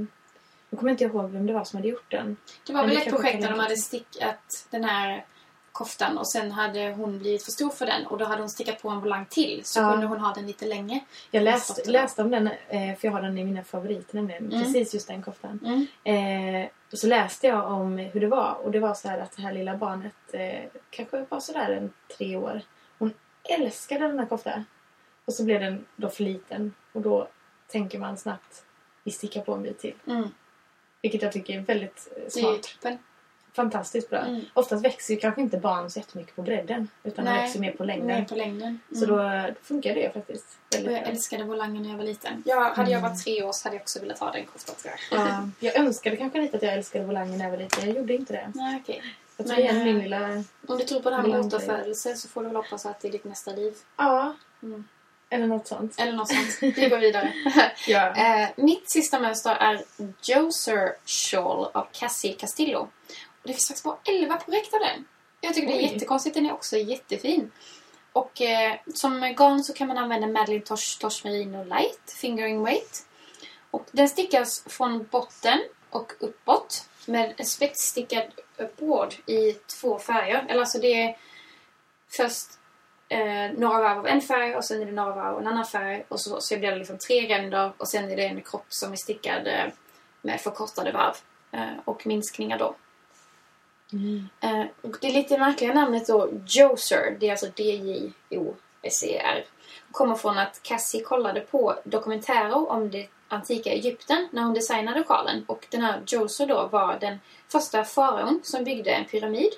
jag kommer inte ihåg vem det var som hade gjort den. Det var Men väl ett projekt där de hade stickat den här koftan och sen hade hon blivit för stor för den och då hade hon stickat på en volang till så Ja. kunde hon ha den lite länge. Jag läste, läste om den, eh, för jag har den i mina favoriter nämligen. Mm. Precis just den koftan. Mm. Eh, och så läste jag om hur det var och det var så här att det här lilla barnet eh, kanske var sådär en tre år. Hon älskade den här koftan. Och så blev den då för liten och då tänker man snabbt vi stickar på en bit till. Mm. Vilket jag tycker är väldigt eh, Det är smart. Fantastiskt bra. Mm. Oftast växer ju kanske inte barn så jättemycket på bredden utan de Nej. växer mer på längden. Mer på längden. Så Mm. då, då funkar det faktiskt Och väldigt jag bra. älskade volangen när jag var liten. Jag, hade jag Mm. varit tre år så hade jag också velat ha den koftan tror jag. Ja, jag önskade kanske lite att jag älskade volangen när jag var liten. Jag gjorde inte det. Nej, okej. Jag Men, igen min lilla... Om du tror på det här med återfödelse så får du väl hoppas att det är ditt nästa liv. Ja, Mm. Eller något sånt. Eller något sånt. Vi går vidare. Ja. Eh, mitt sista mönster är Joser Shawl av Cassie Castillo. Och det finns faktiskt bara 11 projekt av den. Jag tycker det är Oj. jättekonstigt. Den är också jättefin. Och eh, som garn så kan man använda Madeline Tosh, Tosh Merino Light Fingering Weight. Och den stickas från botten och uppåt med en spetsstickad board i två färger. Eller alltså det är först eh, några varv av en färg och sen är det några varv av en annan färg. Och så, så blir det liksom tre ränder och sen är det en kropp som är stickad eh, med förkortade varv eh, och minskningar då. Mm. Eh, och det är lite märkliga namnet då, Joser, det är alltså D-J-O-S-E-R. Kommer från att Cassie kollade på dokumentärer om det antika Egypten när hon designade sjalen. Och den här Joser då var den första faraon som byggde en pyramid.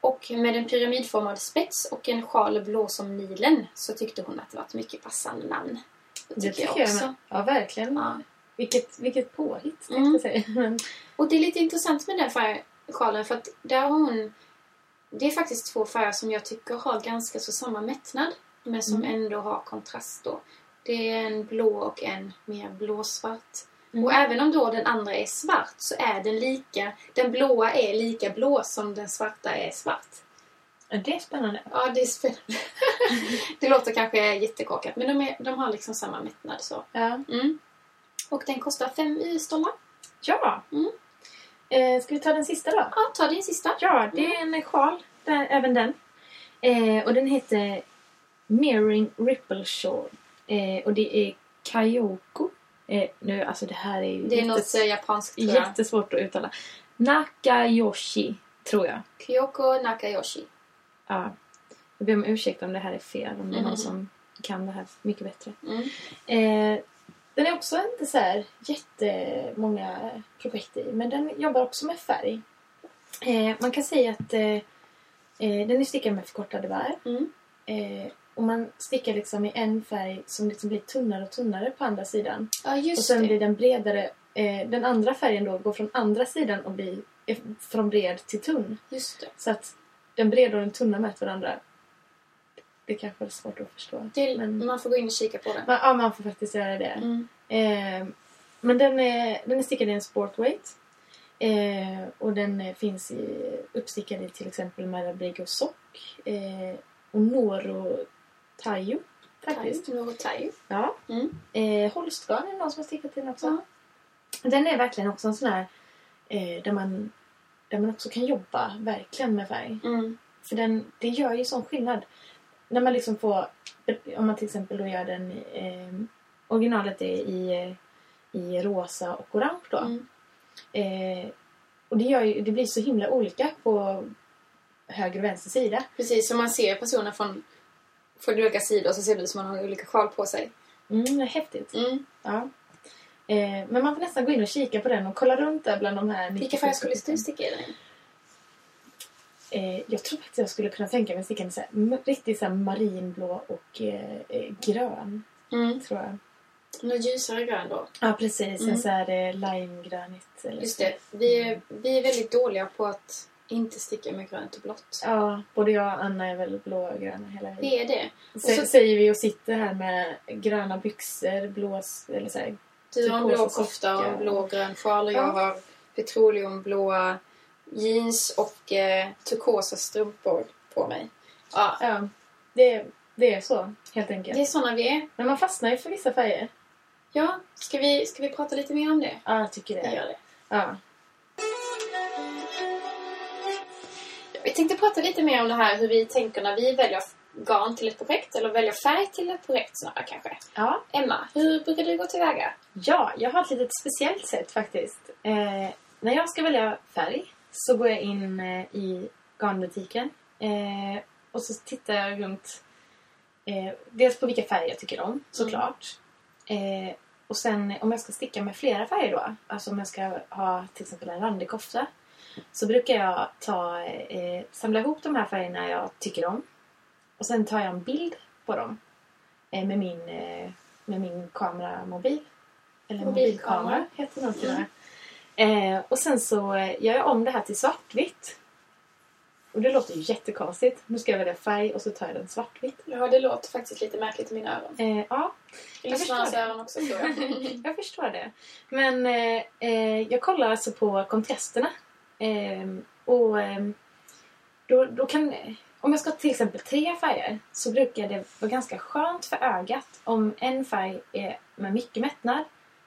Och med en pyramidformad spets och en sjal blå som Nilen så tyckte hon att det var ett mycket passande namn. Det tycker, jag också. med. Ja, verkligen. Ja. Vilket, vilket påhitt, tänkte Mm. jag säga. Och det är lite intressant med den färgsjalen för att där har hon... Det är faktiskt två färger som jag tycker har ganska så samma mättnad. Men som Mm. ändå har kontrast då. Det är en blå och en mer blåsvart. Mm. Och även om då den andra är svart så är den lika... Den blåa är lika blå som den svarta är svart. det är spännande. Ja, det är spännande. det låter kanske jättekorkat men de, är, de har liksom samma mättnad så. Ja. Mm. Och den kostar 5 US-dollar. ja. Mm. Eh, ska vi ta den sista då? Ja, ta din sista. Ja, det är en sjal. Där, även den. Eh, och den heter Mirroring Ripple Shawl. Eh, och det är Kayoko. Eh, nu, alltså det här är ju Det är jättes- något eh, japanskt tror jag. jättesvårt att uttala. Nakayoshi, tror jag. Kyoko Nakayoshi. Ja. Jag ber om ursäkt om det här är fel. Om det är Mhm. någon som kan det här mycket bättre. Mm. Eh, den är också inte så här jättemånga projekt i. Men den jobbar också med färg. Eh, man kan säga att eh, eh, den är stickad med förkortade varv. Mm. Eh, och man stickar liksom i en färg som liksom blir tunnare och tunnare på andra sidan. Ja, och just sen det. blir den bredare. Eh, den andra färgen då går från andra sidan och blir eh, från bred till tunn. Just det. Så att den breda och den tunna möter varandra. Det kanske är svårt att förstå. det Men- Man får gå in och kika på den. Men, ja, man får faktiskt göra det. Mm. Eh, men den är, den är stickad i en sportweight. Eh, och den eh, finns i, uppstickad i till exempel Marabrig och Sock. Eh, och Noro Tayo faktiskt. Norotayu. Ja. Mm. Eh, Holstgarn är det någon som har stickat till den också. Ja. Den är verkligen också en sån här eh, där, man, där man också kan jobba verkligen med färg. Mm. För den, det gör ju sån skillnad. När man liksom får, om man till exempel då gör den, eh, originalet är i, i rosa och orange då. Mm. Eh, och det, gör ju, det blir så himla olika på höger och vänster sida. Precis, så man ser personen från, från olika sidor så ser det ut som man har olika sjal på sig. Mm, det är häftigt. Mm. Ja. Eh, men man får nästan gå in och kika på den och kolla runt där bland de här Vilka färger skulle 97 du sticka i den? Eh, jag tror faktiskt jag skulle kunna tänka mig att sticka en riktigt så marinblå och eh, eh, grön. Mm. Tror jag. Något ljusare grön då. Ja, precis. Mm. En så här eh, limegrönigt. Eller Just det. Vi är, vi är väldigt dåliga på att inte sticka med grönt och blått. Ja, både jag och Anna är väl blågröna hela tiden. Vi är det. Sä- så- Säger vi och sitter här med gröna byxor, blås... Eller så här. Du har en blå kofta och en blågrön sjal och jag Ja. har petroleumblåa jeans och eh, turkosa strumpor på mig. Ja, Ja, det, det är så helt enkelt. det är såna vi är. Men man fastnar ju för vissa färger. Ja, ska vi, ska vi prata lite mer om det? Ja, jag tycker Vi det. gör det. Ja. Vi tänkte prata lite mer om det här hur vi tänker när vi väljer garn till ett projekt eller väljer färg till ett projekt snarare kanske. ja. Emma, hur brukar du gå tillväga? Ja, jag har ett litet speciellt sätt faktiskt. Eh, när jag ska välja färg så går jag in eh, i garnbutiken eh, och så tittar jag runt eh, dels på vilka färger jag tycker om såklart. Eh, och sen om jag ska sticka med flera färger då, alltså om jag ska ha till exempel en randig kofta så brukar jag ta, eh, samla ihop de här färgerna jag tycker om och sen tar jag en bild på dem eh, med min, eh, med min kameramobil. Eller Mobilkamera. mobilkamera heter det Mm. Eh, och sen så eh, gör jag om det här till svartvitt. och det låter ju jättekonstigt. Nu ska jag välja färg och så tar jag den svartvitt. Ja, det låter faktiskt lite märkligt i mina öron. Eh, ja, Jag lyssnarnas öron också tror jag. jag förstår det. Men eh, eh, jag kollar alltså på kontrasterna. Eh, och eh, då, då kan... Om jag ska till exempel tre färger så brukar det vara ganska skönt för ögat om en färg är med mycket mättnad,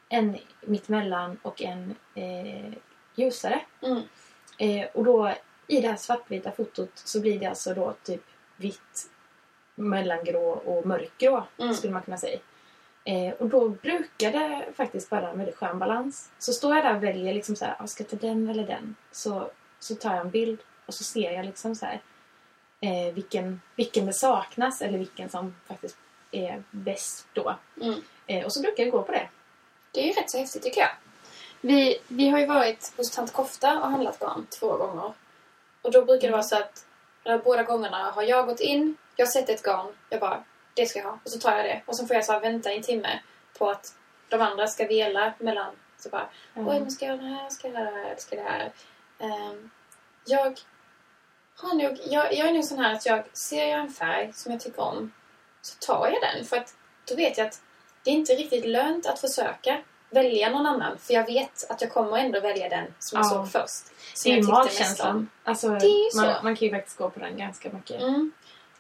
en mittemellan och en eh, ljusare. Mm. Eh, och då i det här svartvita fotot så blir det alltså då typ vitt, mellangrå och mörkgrå Mm. skulle man kunna säga. Eh, och då brukar det faktiskt vara en väldigt skön balans. Så står jag där och väljer liksom så här, ah, ska jag ta den eller den? Så, så tar jag en bild och så ser jag liksom så här eh, vilken, vilken det saknas eller vilken som faktiskt är bäst då. Mm. Eh, och så brukar jag gå på det. Det är ju rätt så häftigt tycker jag. Vi, vi har ju varit hos Tant Kofta och handlat garn två gånger. Och då brukar det vara så att båda gångerna har jag gått in, jag har sett ett garn, jag bara det ska jag ha. Och så tar jag det. Och så får jag så här vänta en timme på att de andra ska vela mellan. Så bara Mm. oj men ska jag göra det här, ska jag göra det här, ska jag det här. Ehm, jag har nog, jag, jag är nog sån här att jag ser jag en färg som jag tycker om så tar jag den. För att då vet jag att det är inte riktigt lönt att försöka välja någon annan. För jag vet att jag kommer ändå välja den som jag Ja. såg först. Som Det är ju magkänslan. Alltså, Det är ju så. man, man kan ju faktiskt gå på den ganska mycket. Mm.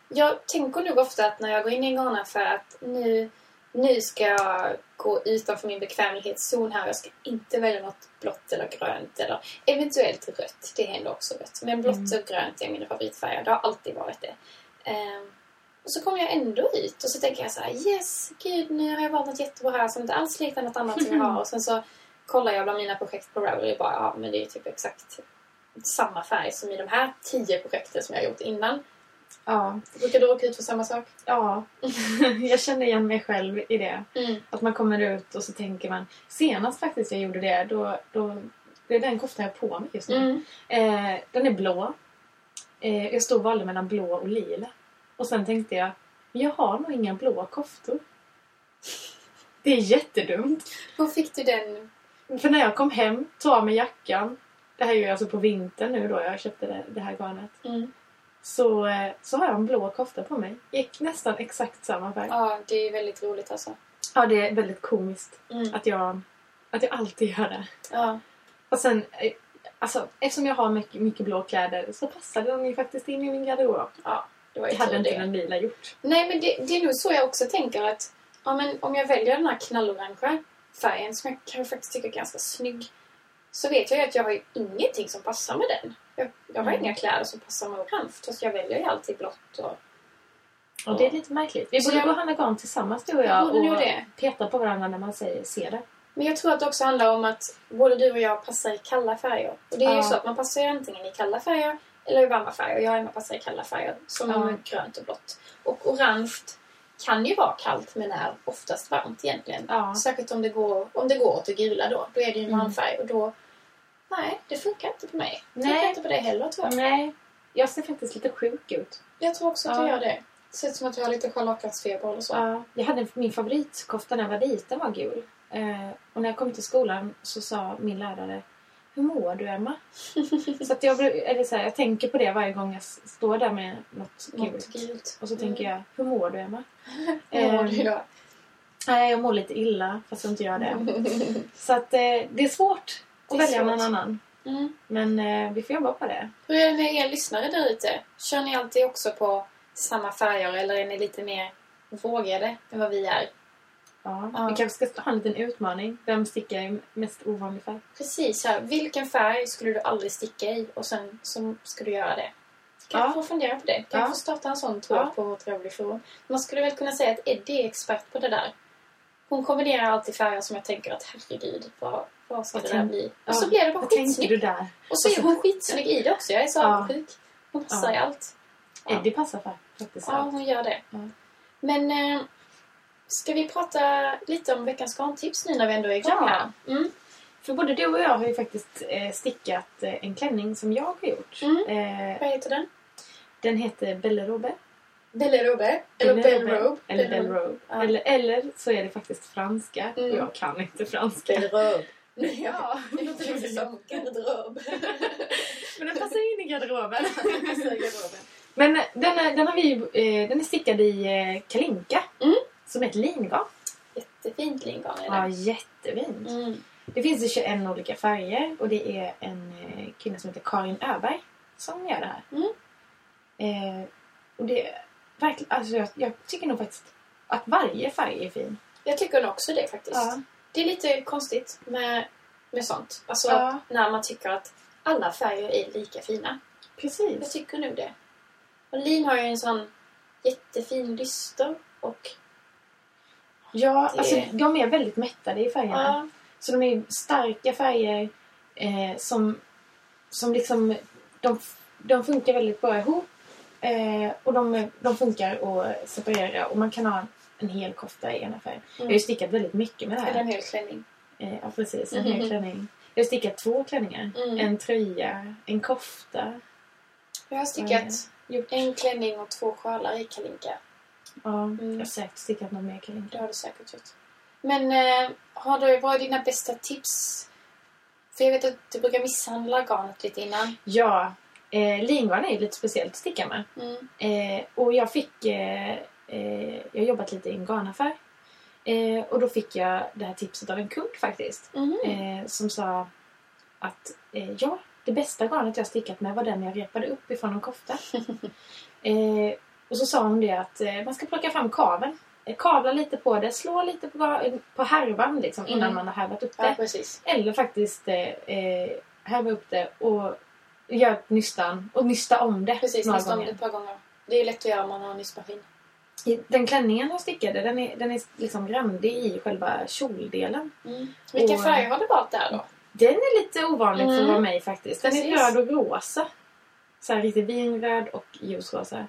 Jag tänker nog ofta att när jag går in i en garnaffär att nu, nu ska jag gå utanför min bekvämlighetszon här. Jag ska inte välja något blått eller grönt eller eventuellt rött. Det ändå också rött. Men blått Mm. och grönt är mina favoritfärger. Det har alltid varit det. Ehm, och så kommer jag ändå ut och så tänker jag så här: yes, gud nu har jag valt något jättebra här som inte alls liknar något annat som jag har. Och sen så kollar jag bland mina projekt på Ravelry och bara, ja men det är typ exakt samma färg som i de här tio projekten som jag har gjort innan. Ja, Brukar du råka ut för samma sak? ja. jag känner igen mig själv i det. Mm. Att man kommer ut och så tänker man... Senast faktiskt jag gjorde det, då, då det är den koftan jag har på mig just nu. Mm. Eh, den är blå. Eh, jag stod och valde mellan blå och lila. Och sen tänkte jag, jag har nog inga blåa koftor. Det är jättedumt. Var fick du den? För när jag kom hem, tar av mig jackan. Det här är ju alltså på vintern nu då jag köpte det, det här garnet. Mm. Så, eh, så har jag en blå kofta på mig. Gick nästan exakt samma färg. Ja, det är väldigt roligt alltså. Ja, det är väldigt komiskt Mm. att jag, att jag alltid gör det. Ja. Och sen, eh, alltså, eftersom jag har mycket, mycket blå kläder så passade de ju faktiskt in i min garderob. ja, det var ju Det hade inte den lila gjort. Nej, men det, det är nog så jag också tänker att ja, men om jag väljer den här knallorangea färgen som jag kan faktiskt tycka är ganska snygg så vet jag ju att jag har ju ingenting som passar med den. Jag, jag har Mm. inga kläder som passar med orange fast jag väljer ju alltid blått och... Och det är lite märkligt. Vi Så borde jag- gå och handla garn tillsammans du och jag borde och det. peta på varandra när man säger ser det. Men jag tror att det också handlar om att både du och jag passar i kalla färger. Och det är ju Ja. så att man passar ju antingen i kalla färger eller i varma färger. Jag Emma passar i kalla färger som Ja. grönt och blått. Och orange kan ju vara kallt men är oftast varmt egentligen. Ja. Särskilt om det går, om det går åt det gula då. Då är det ju en Mm. varm färg och då... Nej, det funkar inte på mig. Det funkar inte på dig heller tror jag. Nej, jag ser faktiskt lite sjuk ut. Jag tror också att Ja. gör det. Det ser ut som att du har lite scharlakansfeber eller så. Ja, jag hade min favoritkofta när jag var liten var gul. Eh, och när jag kom till skolan så sa min lärare Hur mår du Emma? så att jag, eller så här, jag tänker på det varje gång jag står där med något Något gult. Och så tänker jag, hur mår du Emma? Hur mår du då? Nej, jag mår lite illa fast jag inte gör det. Så att eh, det är svårt Är välja någon annan. Mm. Men eh, vi får jobba på det. Hur är det med er lyssnare där ute? Kör ni alltid också på samma färger eller är ni lite mer vågade än vad vi är? Ja. Ja. Vi kanske ska ha en liten utmaning. Vem stickar i mest ovanlig färg? Precis här. Vilken färg skulle du aldrig sticka i och sen så ska du göra det? Kan Ja. få fundera på det? Kan Ja. få starta en sån tråd Ja. på vårt Ravelry-forum? Man skulle väl kunna säga att Eddie är expert på det där. Hon kombinerar alltid färger som jag tänker att herregud, vad, vad ska Vad det där bli? Ja. Och så blir det bara skitsnyggt. Och så är hon skitsnygg i det också. Jag är så Ja. avundsjuk. Hon passar Ja. i allt. Ja. Eddie passar fa- faktiskt Ja, hon gör det. Ja. Men eh, ska vi prata lite om veckans garntips nu när vi ändå är igång Ja. här? Mm. För både du och jag har ju faktiskt eh, stickat eh, en klänning som jag har gjort. Mm. Eh, Vad heter den? den heter Bellerobe. Belle Robe? Eller Belle Robe? Eller Bellerobe. Ja. Eller, eller så är det faktiskt franska. Mm. Jag kan inte franska. Belle Robe. Ja. Det låter lite som garderob. Men den passar in i garderoben. Men den, är, den, har vi, eh, den är stickad i eh, kalinka. Mm. Som ett lingarn. Jättefint lingarn är Ja, det. jättefint. Mm. Det finns ju 21 olika färger och det är en eh, kvinna som heter Karin Öberg som gör det här. Mm. Eh, och det är verkligen, alltså jag, jag tycker nog faktiskt att varje färg är fin. Jag tycker nog också det faktiskt. Ja. Det är lite konstigt med, med sånt. Alltså Ja. när man tycker att alla färger är lika fina. Jag Precis. tycker nog det. Och lin har ju en sån jättefin lyster och Ja, Det- alltså de är väldigt mättade i färgerna. ja, Så de är starka färger eh, som, som liksom... De, de funkar väldigt bra ihop. Eh, och de, de funkar att separera och man kan ha en hel kofta i ena färgen. Jag har ju stickat väldigt mycket med det eller en här. hel klänning. Eh, ja, precis. En Mhm. hel klänning. Jag har stickat två klänningar. Mm. En tröja, en kofta. Jag har stickat Gjort. en klänning och två sjalar i kalinka. Ja, Mm. jag har säkert stickat någon mer Det kalinka. har du säkert gjort. Men eh, har du, vad är dina bästa tips? För jag vet att du brukar misshandla garnet lite innan. Ja, eh, lingarn är lite speciellt att sticka med. Mm. Eh, och jag fick... Eh, eh, jag har jobbat lite i en garnaffär. Eh, och då fick jag det här tipset av en kund faktiskt. Eh, som sa att ja, det bästa garnet jag stickat med var den jag repade upp ifrån en kofta. och så sa hon det att man ska plocka fram kaven. Kavla lite på det, slå lite på, på härvan liksom, innan Mm. man har härvat upp Ja, det. precis. Eller faktiskt härva upp det och ett nystan och nysta om det Precis, några nästan gånger. ett par gånger. Det är lätt att göra om man har en nystmaskin. Den klänningen jag stickade den är, den är liksom randig i själva kjoldelen. Mm. Vilka Och- färger har du valt där då? Den är lite ovanlig för att Mm. vara mig faktiskt. Den är Precis. röd och rosa. Så här riktigt vinröd och ljusrosa.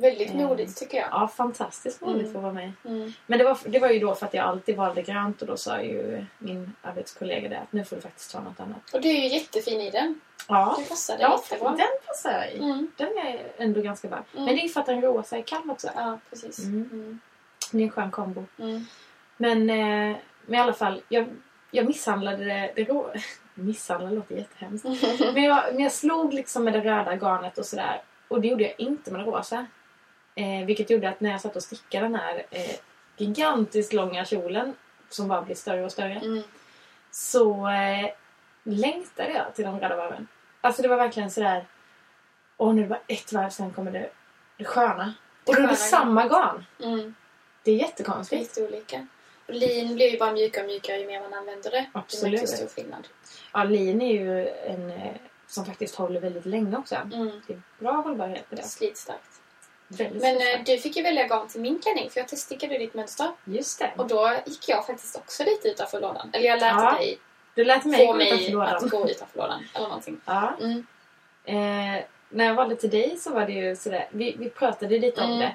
Väldigt Mm. modigt tycker jag. Ja, fantastiskt roligt Mm. för att vara mig. Mm. Men det var, det var ju då för att jag alltid valde grönt och då sa ju min arbetskollega det att nu får du faktiskt ta något annat. Och du är ju jättefin i den. Ja, Du passar ja jättebra. den passar jag i. Mm. Den är ändå ganska bra. Mm. Men det är för att den rosa är kall också. Ja, precis. Mm. Mm. Det är en skön kombo. Men, eh, men i alla fall, jag, jag misshandlade det, det rå... Misshandla låter jättehemskt. Men jag, men jag slog liksom med det röda garnet och sådär. Och det gjorde jag inte med det rosa. Eh, vilket gjorde att när jag satt och stickade den här eh, gigantiskt långa kjolen som bara blir större och större. Mm. Så eh, längtade jag till de röda varven. Alltså det var verkligen sådär... Åh, nu är det bara ett varv, sen kommer det, det sköna. Och då är det samma garn. Mm. Det är jättekonstigt. Lite olika. Och lin blir ju bara mjukare och mjukare ju mer man använder det. Absolut. Det är mycket stor skillnad. Ja, lin är ju en eh, som faktiskt håller väldigt länge också. Mm. Det är bra hållbarhet på det. Slitstarkt. Väldigt Men eh, du fick ju välja garn till min klänning för jag teststickade ditt mönster. Just det. Och då gick jag faktiskt också lite utanför lådan. Eller jag lät Ja, dig Du lät mig få mig att gå utanför lådan. Eller någonting. Ja. Mm. Eh, när jag valde till dig så var det ju sådär, vi, vi pratade lite om Mm. det.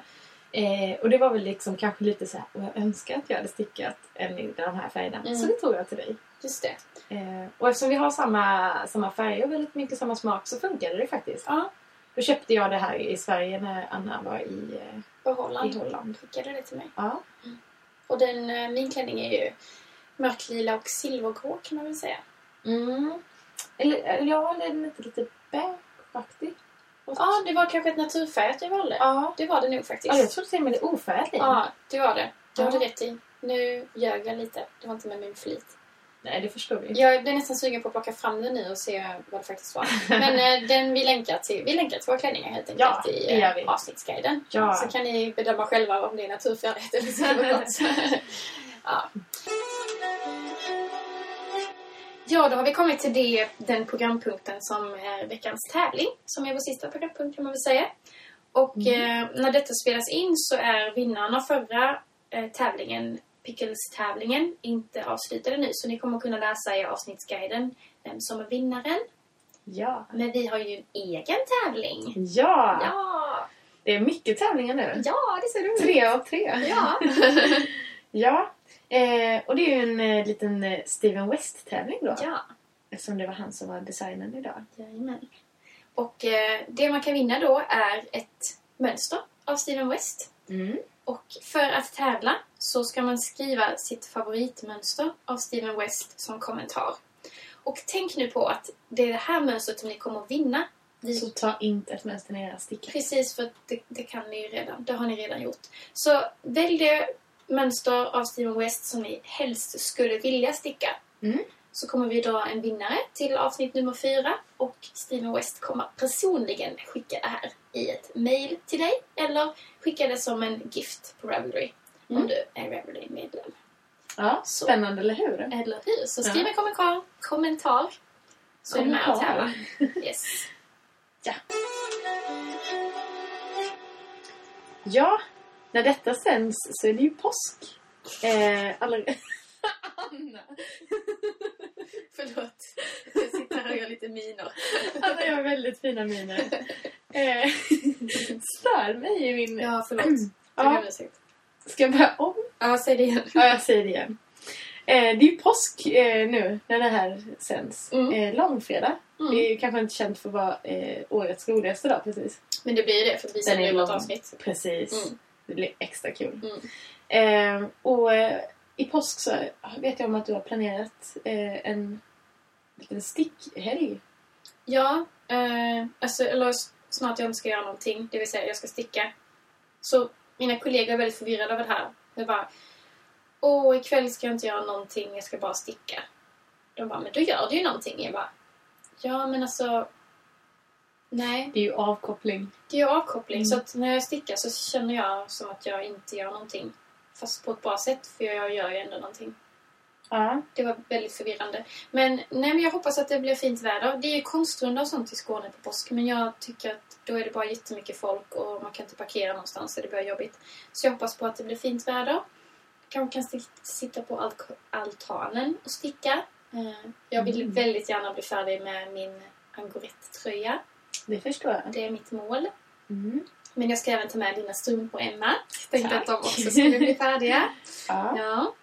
Eh, och det var väl liksom kanske lite så här, och jag önskar att jag hade stickat en i de här färgerna. Mm. Så det tog jag till dig. Just det. Eh, och eftersom vi har samma, samma färger och väldigt mycket samma smak så funkade det faktiskt. Ja, Då köpte jag det här i Sverige när Anna var i, på i Holland. Holland. Skickade det till mig. Ja. Och den, eh, min klänning är ju mörklila och silvergrå kan man väl säga. Mm. Eller, ja, eller lite, lite beigeaktig. Ja, det var kanske ett naturfärgat jag valde. Ja. Det var det nog faktiskt. ja, jag trodde till och med det är ofärgat. Ja, det var det. Det har Ja. du rätt i. Nu ljög jag lite. Det var inte med min flit. Nej, det förstår vi. Jag blev nästan sugen på att plocka fram den nu och se vad det faktiskt var. Men eh, den vi länkar till, vi länkar till våra klänningar helt enkelt Ja, i eh, avsnittsguiden. Ja. Så kan ni bedöma själva om det är naturfärgat eller silvergrått. ja. ja, då har vi kommit till det, den programpunkten som är veckans tävling. Som är vår sista programpunkt kan man väl säga. Och eh, när detta spelas in så är vinnaren av förra eh, tävlingen, Pickles-tävlingen, inte avslutade nu. Så ni kommer kunna läsa i avsnittsguiden vem som är vinnaren. Ja. Men vi har ju en egen tävling. Ja. Ja! Det är mycket tävlingar nu. Ja, det ser du Tre av tre. Ja. Ja. Eh, och det är ju en eh, liten eh, Steven West-tävling då. ja. Eftersom det var han som var designern idag. Jajamän. Och eh, det man kan vinna då är ett mönster av Steven West. Mm. Och för att tävla så ska man skriva sitt favoritmönster av Steven West som kommentar. Och tänk nu på att det är det här mönstret som ni kommer att vinna. Vi- Så ta inte ett mönster i era stickor. Precis, för det, det kan ni redan. Det har ni redan gjort. Så välj det mönster av Steven West som ni helst skulle vilja sticka. Mm. Så kommer vi dra en vinnare till avsnitt nummer fyra och Steven West kommer personligen skicka det här i ett mail till dig eller skicka det som en gift på Ravelry om Mm. du är Ravelry-medlem. Ja, Så. spännande, eller hur? Eller hur? Så skriv Ja. en kommentar, kommentar så är du med och Kommentar. tävlar. Yes. Ja. Ja, när detta sänds så är det ju påsk. Eh, alla... Anna! Förlåt. Jag sitter här och gör lite miner. Anna gör väldigt fina miner. Eh, stör mig i min... Ja, förlåt. Jag Ja. Ska jag börja om? Ja, säg det igen. Ja, jag säger det igen. Eh, det är ju påsk eh, nu när det här sänds. Mm. Eh, långfredag. Mm. Det är ju kanske inte känt för att vara eh, årets roligaste dag precis. Men det blir det för att vi sänder ju något avsnitt. Precis. Mm. Det blir extra kul. Mm. Eh, och eh, i påsk så vet jag om att du har planerat en liten stickhelg. Ja, alltså, eller snart jag inte ska göra någonting. Det vill säga jag ska sticka. Så mina kollegor är väldigt förvirrade över det här. Jag bara, åh ikväll ska jag inte göra någonting, jag ska bara sticka. De bara, men då gör du ju någonting. Jag bara, ja men alltså, nej. Det är ju avkoppling. Det är ju avkoppling. Mm. Så att när jag stickar så känner jag som att jag inte gör någonting. Fast på ett bra sätt, för jag gör ju ändå någonting. Ja. Det var väldigt förvirrande. Men, nej, men jag hoppas att det blir fint väder. Det är ju konstrunda och sånt i Skåne på påsk. Men jag tycker att då är det bara jättemycket folk och man kan inte parkera någonstans så det blir jobbigt. Så jag hoppas på att det blir fint väder. Kanske kan sitta på alk- altanen och sticka. Eh, Jag vill Mm. väldigt gärna bli färdig med min Angorette-tröja. Det förstår jag. Det är mitt mål. Mm. Men jag ska även ta med dina strumpor, Emma. Tänkte Tack. att de också skulle bli färdiga. Ja. Ja.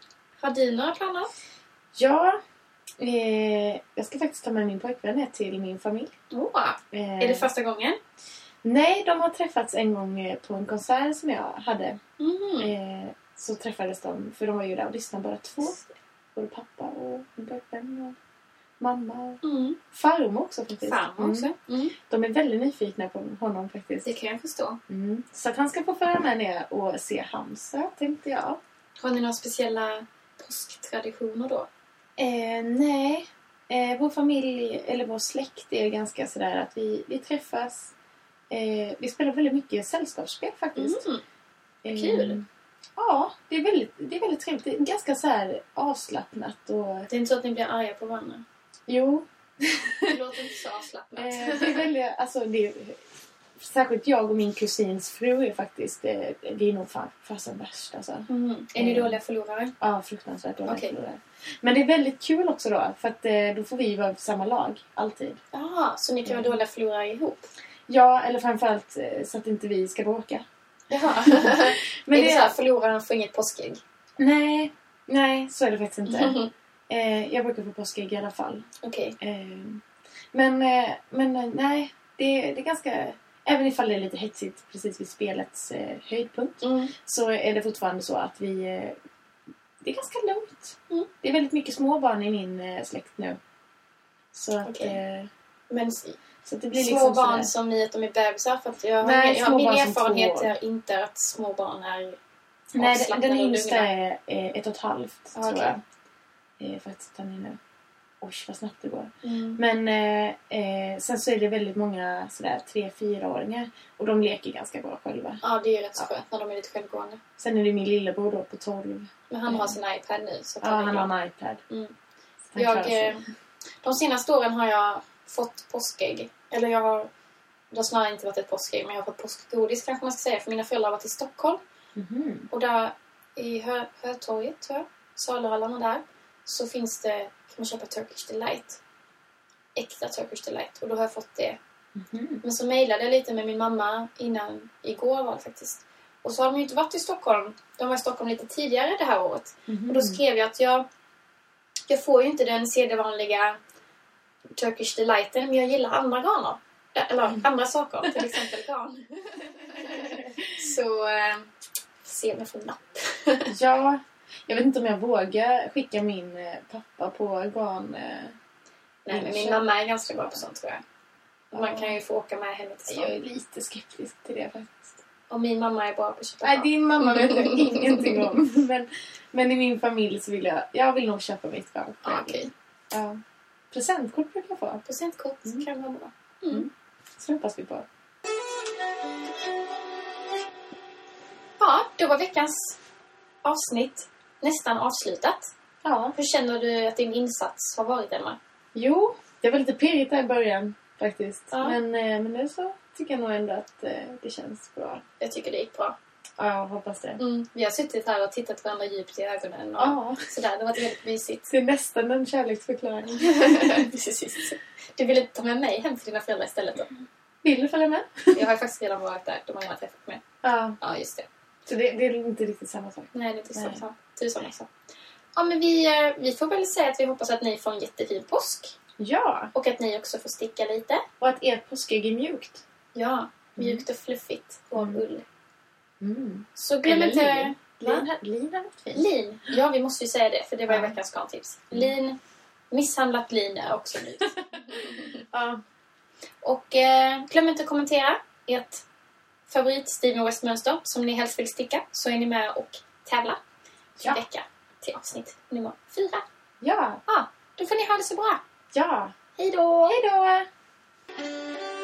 Har du några planer? ja. Eh, jag ska faktiskt ta med min pojkvän ner till min familj. Åh, Eh, är det första gången? Nej, de har träffats en gång eh, på en konsert som jag hade. Mm. Eh, så träffades de, för de var ju där och lyssnade bara två. Både pappa och min pojkvän och mamma Mm. farmor också faktiskt. Farmor också. Mm. Mm. De är väldigt nyfikna på honom faktiskt. Det kan jag förstå. Mm. Så att han ska få följa med ner och se Hamza, tänkte jag. Har ni några speciella påsktraditioner då? Eh, nej, eh, vår familj, eller vår släkt är ganska sådär att vi, vi träffas. Eh, vi spelar väldigt mycket sällskapsspel faktiskt. Mm. Eh, kul. ja, det är, väldigt, det är väldigt trevligt. Det är ganska så här avslappnat och... Det är inte så att ni blir arga på varandra? Jo, Det låter inte så avslappnat. eh, det är väldigt... Alltså, det är, särskilt jag och min kusins fru är faktiskt... Eh, det är nog fan, fasen värst alltså. Mm. Är ni Eh. dåliga förlorare? Ja, fruktansvärt dåliga Okej. förlorare. Men det är väldigt kul också då, för att eh, då får vi vara på samma lag, alltid. Jaha, så ni kan vara Mm. dåliga förlorare ihop? Ja, eller framförallt så att inte vi ska bråka. Jaha. Men är det det- så här, förloraren får inget påskägg? Nej, nej, så är det faktiskt inte. Mhm. Eh, jag brukar få påskägg i alla fall. Okej. Eh, men, eh, men eh, nej, det, det är ganska... Även ifall det är lite hetsigt precis vid spelets eh, höjdpunkt Mm. så är det fortfarande så att vi... Eh, det är ganska lugnt. Mm. Det är väldigt mycket småbarn i min eh, släkt nu. Så att, Okej. eh, Men så att det blir små liksom barn sådär. som i att de är bebisar? För att jag Nej, jag min erfarenhet är inte att små barn är Nej, den, den yngsta är ett och ett halvt, Ah, tror okej. jag. Eh, faktiskt, han är nu. Oj, vad snabbt det går. Mm. Men eh, eh, sen så är det väldigt många sådär tre, fyraåringar och de leker ganska bra själva. Ja, det är ju rätt så Ja. skönt när de är lite självgående. Sen är det min lillebror då på 12. Men han har sin iPad nu. Så Ja, han har en iPad. Mm. Jag, eh, de senaste åren har jag fått påskägg. Eller jag har... Det har snarare inte varit ett påskägg, men jag har fått påskgodis kanske man ska säga. För mina föräldrar har varit i Stockholm. Mhm. Och där i Hö, Hötorget, tror jag, saluhallarna där, så finns det, kan man köpa Turkish Delight. Äkta Turkish Delight. Och då har jag fått det. Mhm. Men så mejlade jag lite med min mamma innan, igår var det faktiskt. Och så har de ju inte varit i Stockholm. De var i Stockholm lite tidigare det här året. Mhm. Och då skrev jag att jag, jag får ju inte den sedvanliga Turkish Delighten, men jag gillar andra garner. Eller andra saker, till exempel garn. Så, eh, se om jag får napp. Ja, jag vet inte om jag vågar skicka min eh, pappa på garn... eh, Nej, men min mamma är ganska bra på sånt tror jag. Man Ja. kan ju få åka med henne till Jag stan. är lite skeptisk till det faktiskt. Och min mamma är bra på att köpa Nej, din mamma vet jag ingenting om. Men, men i min familj så vill jag... Jag vill nog köpa mitt Ja, själv. okej. Ja. Presentkort brukar jag få. Presentkort Mm. kan vara bra. Mm. Så det hoppas vi på. Ja, då var veckans avsnitt nästan avslutat. Ja. Hur känner du att din insats har varit, Emma? Jo, det var lite pirrigt där i början faktiskt. Ja. Men, eh, men nu så tycker jag nog ändå att eh, det känns bra. Jag tycker det gick bra. Ja, jag hoppas det. Mm. Vi har suttit här och tittat varandra djupt i ögonen och Ja, sådär. Det har varit väldigt mysigt. det är nästan en kärleksförklaring. Precis. Du vill inte ta med mig hem till dina föräldrar istället då? Vill du följa med? Jag har faktiskt redan varit där. De har redan träffat mig. Ja. Ja, just det. Så det, det är inte riktigt samma sak. Nej, det är inte så. så. Tusan också. Ja, men vi, eh, vi får väl säga att vi hoppas att ni får en jättefin påsk. Ja, Och att ni också får sticka lite. och att ert påskägg är mjukt. Ja, mjukt och fluffigt och Mm. ull. Mm. Så glöm inte... lin. Va? Lin, har- lin har varit fint. Lin. Ja, vi måste ju säga det, för det var ju Ja. veckans garntips. Mm. Lin. Misshandlat lin är också nytt. Ja. och eh, glöm inte att kommentera ert favorit-Steven Westmönster som ni helst vill sticka så är ni med och tävlar ja. vecka till avsnitt nummer fyra. Ja. ja. Då får ni ha det så bra. Ja. Hej då. Hej då.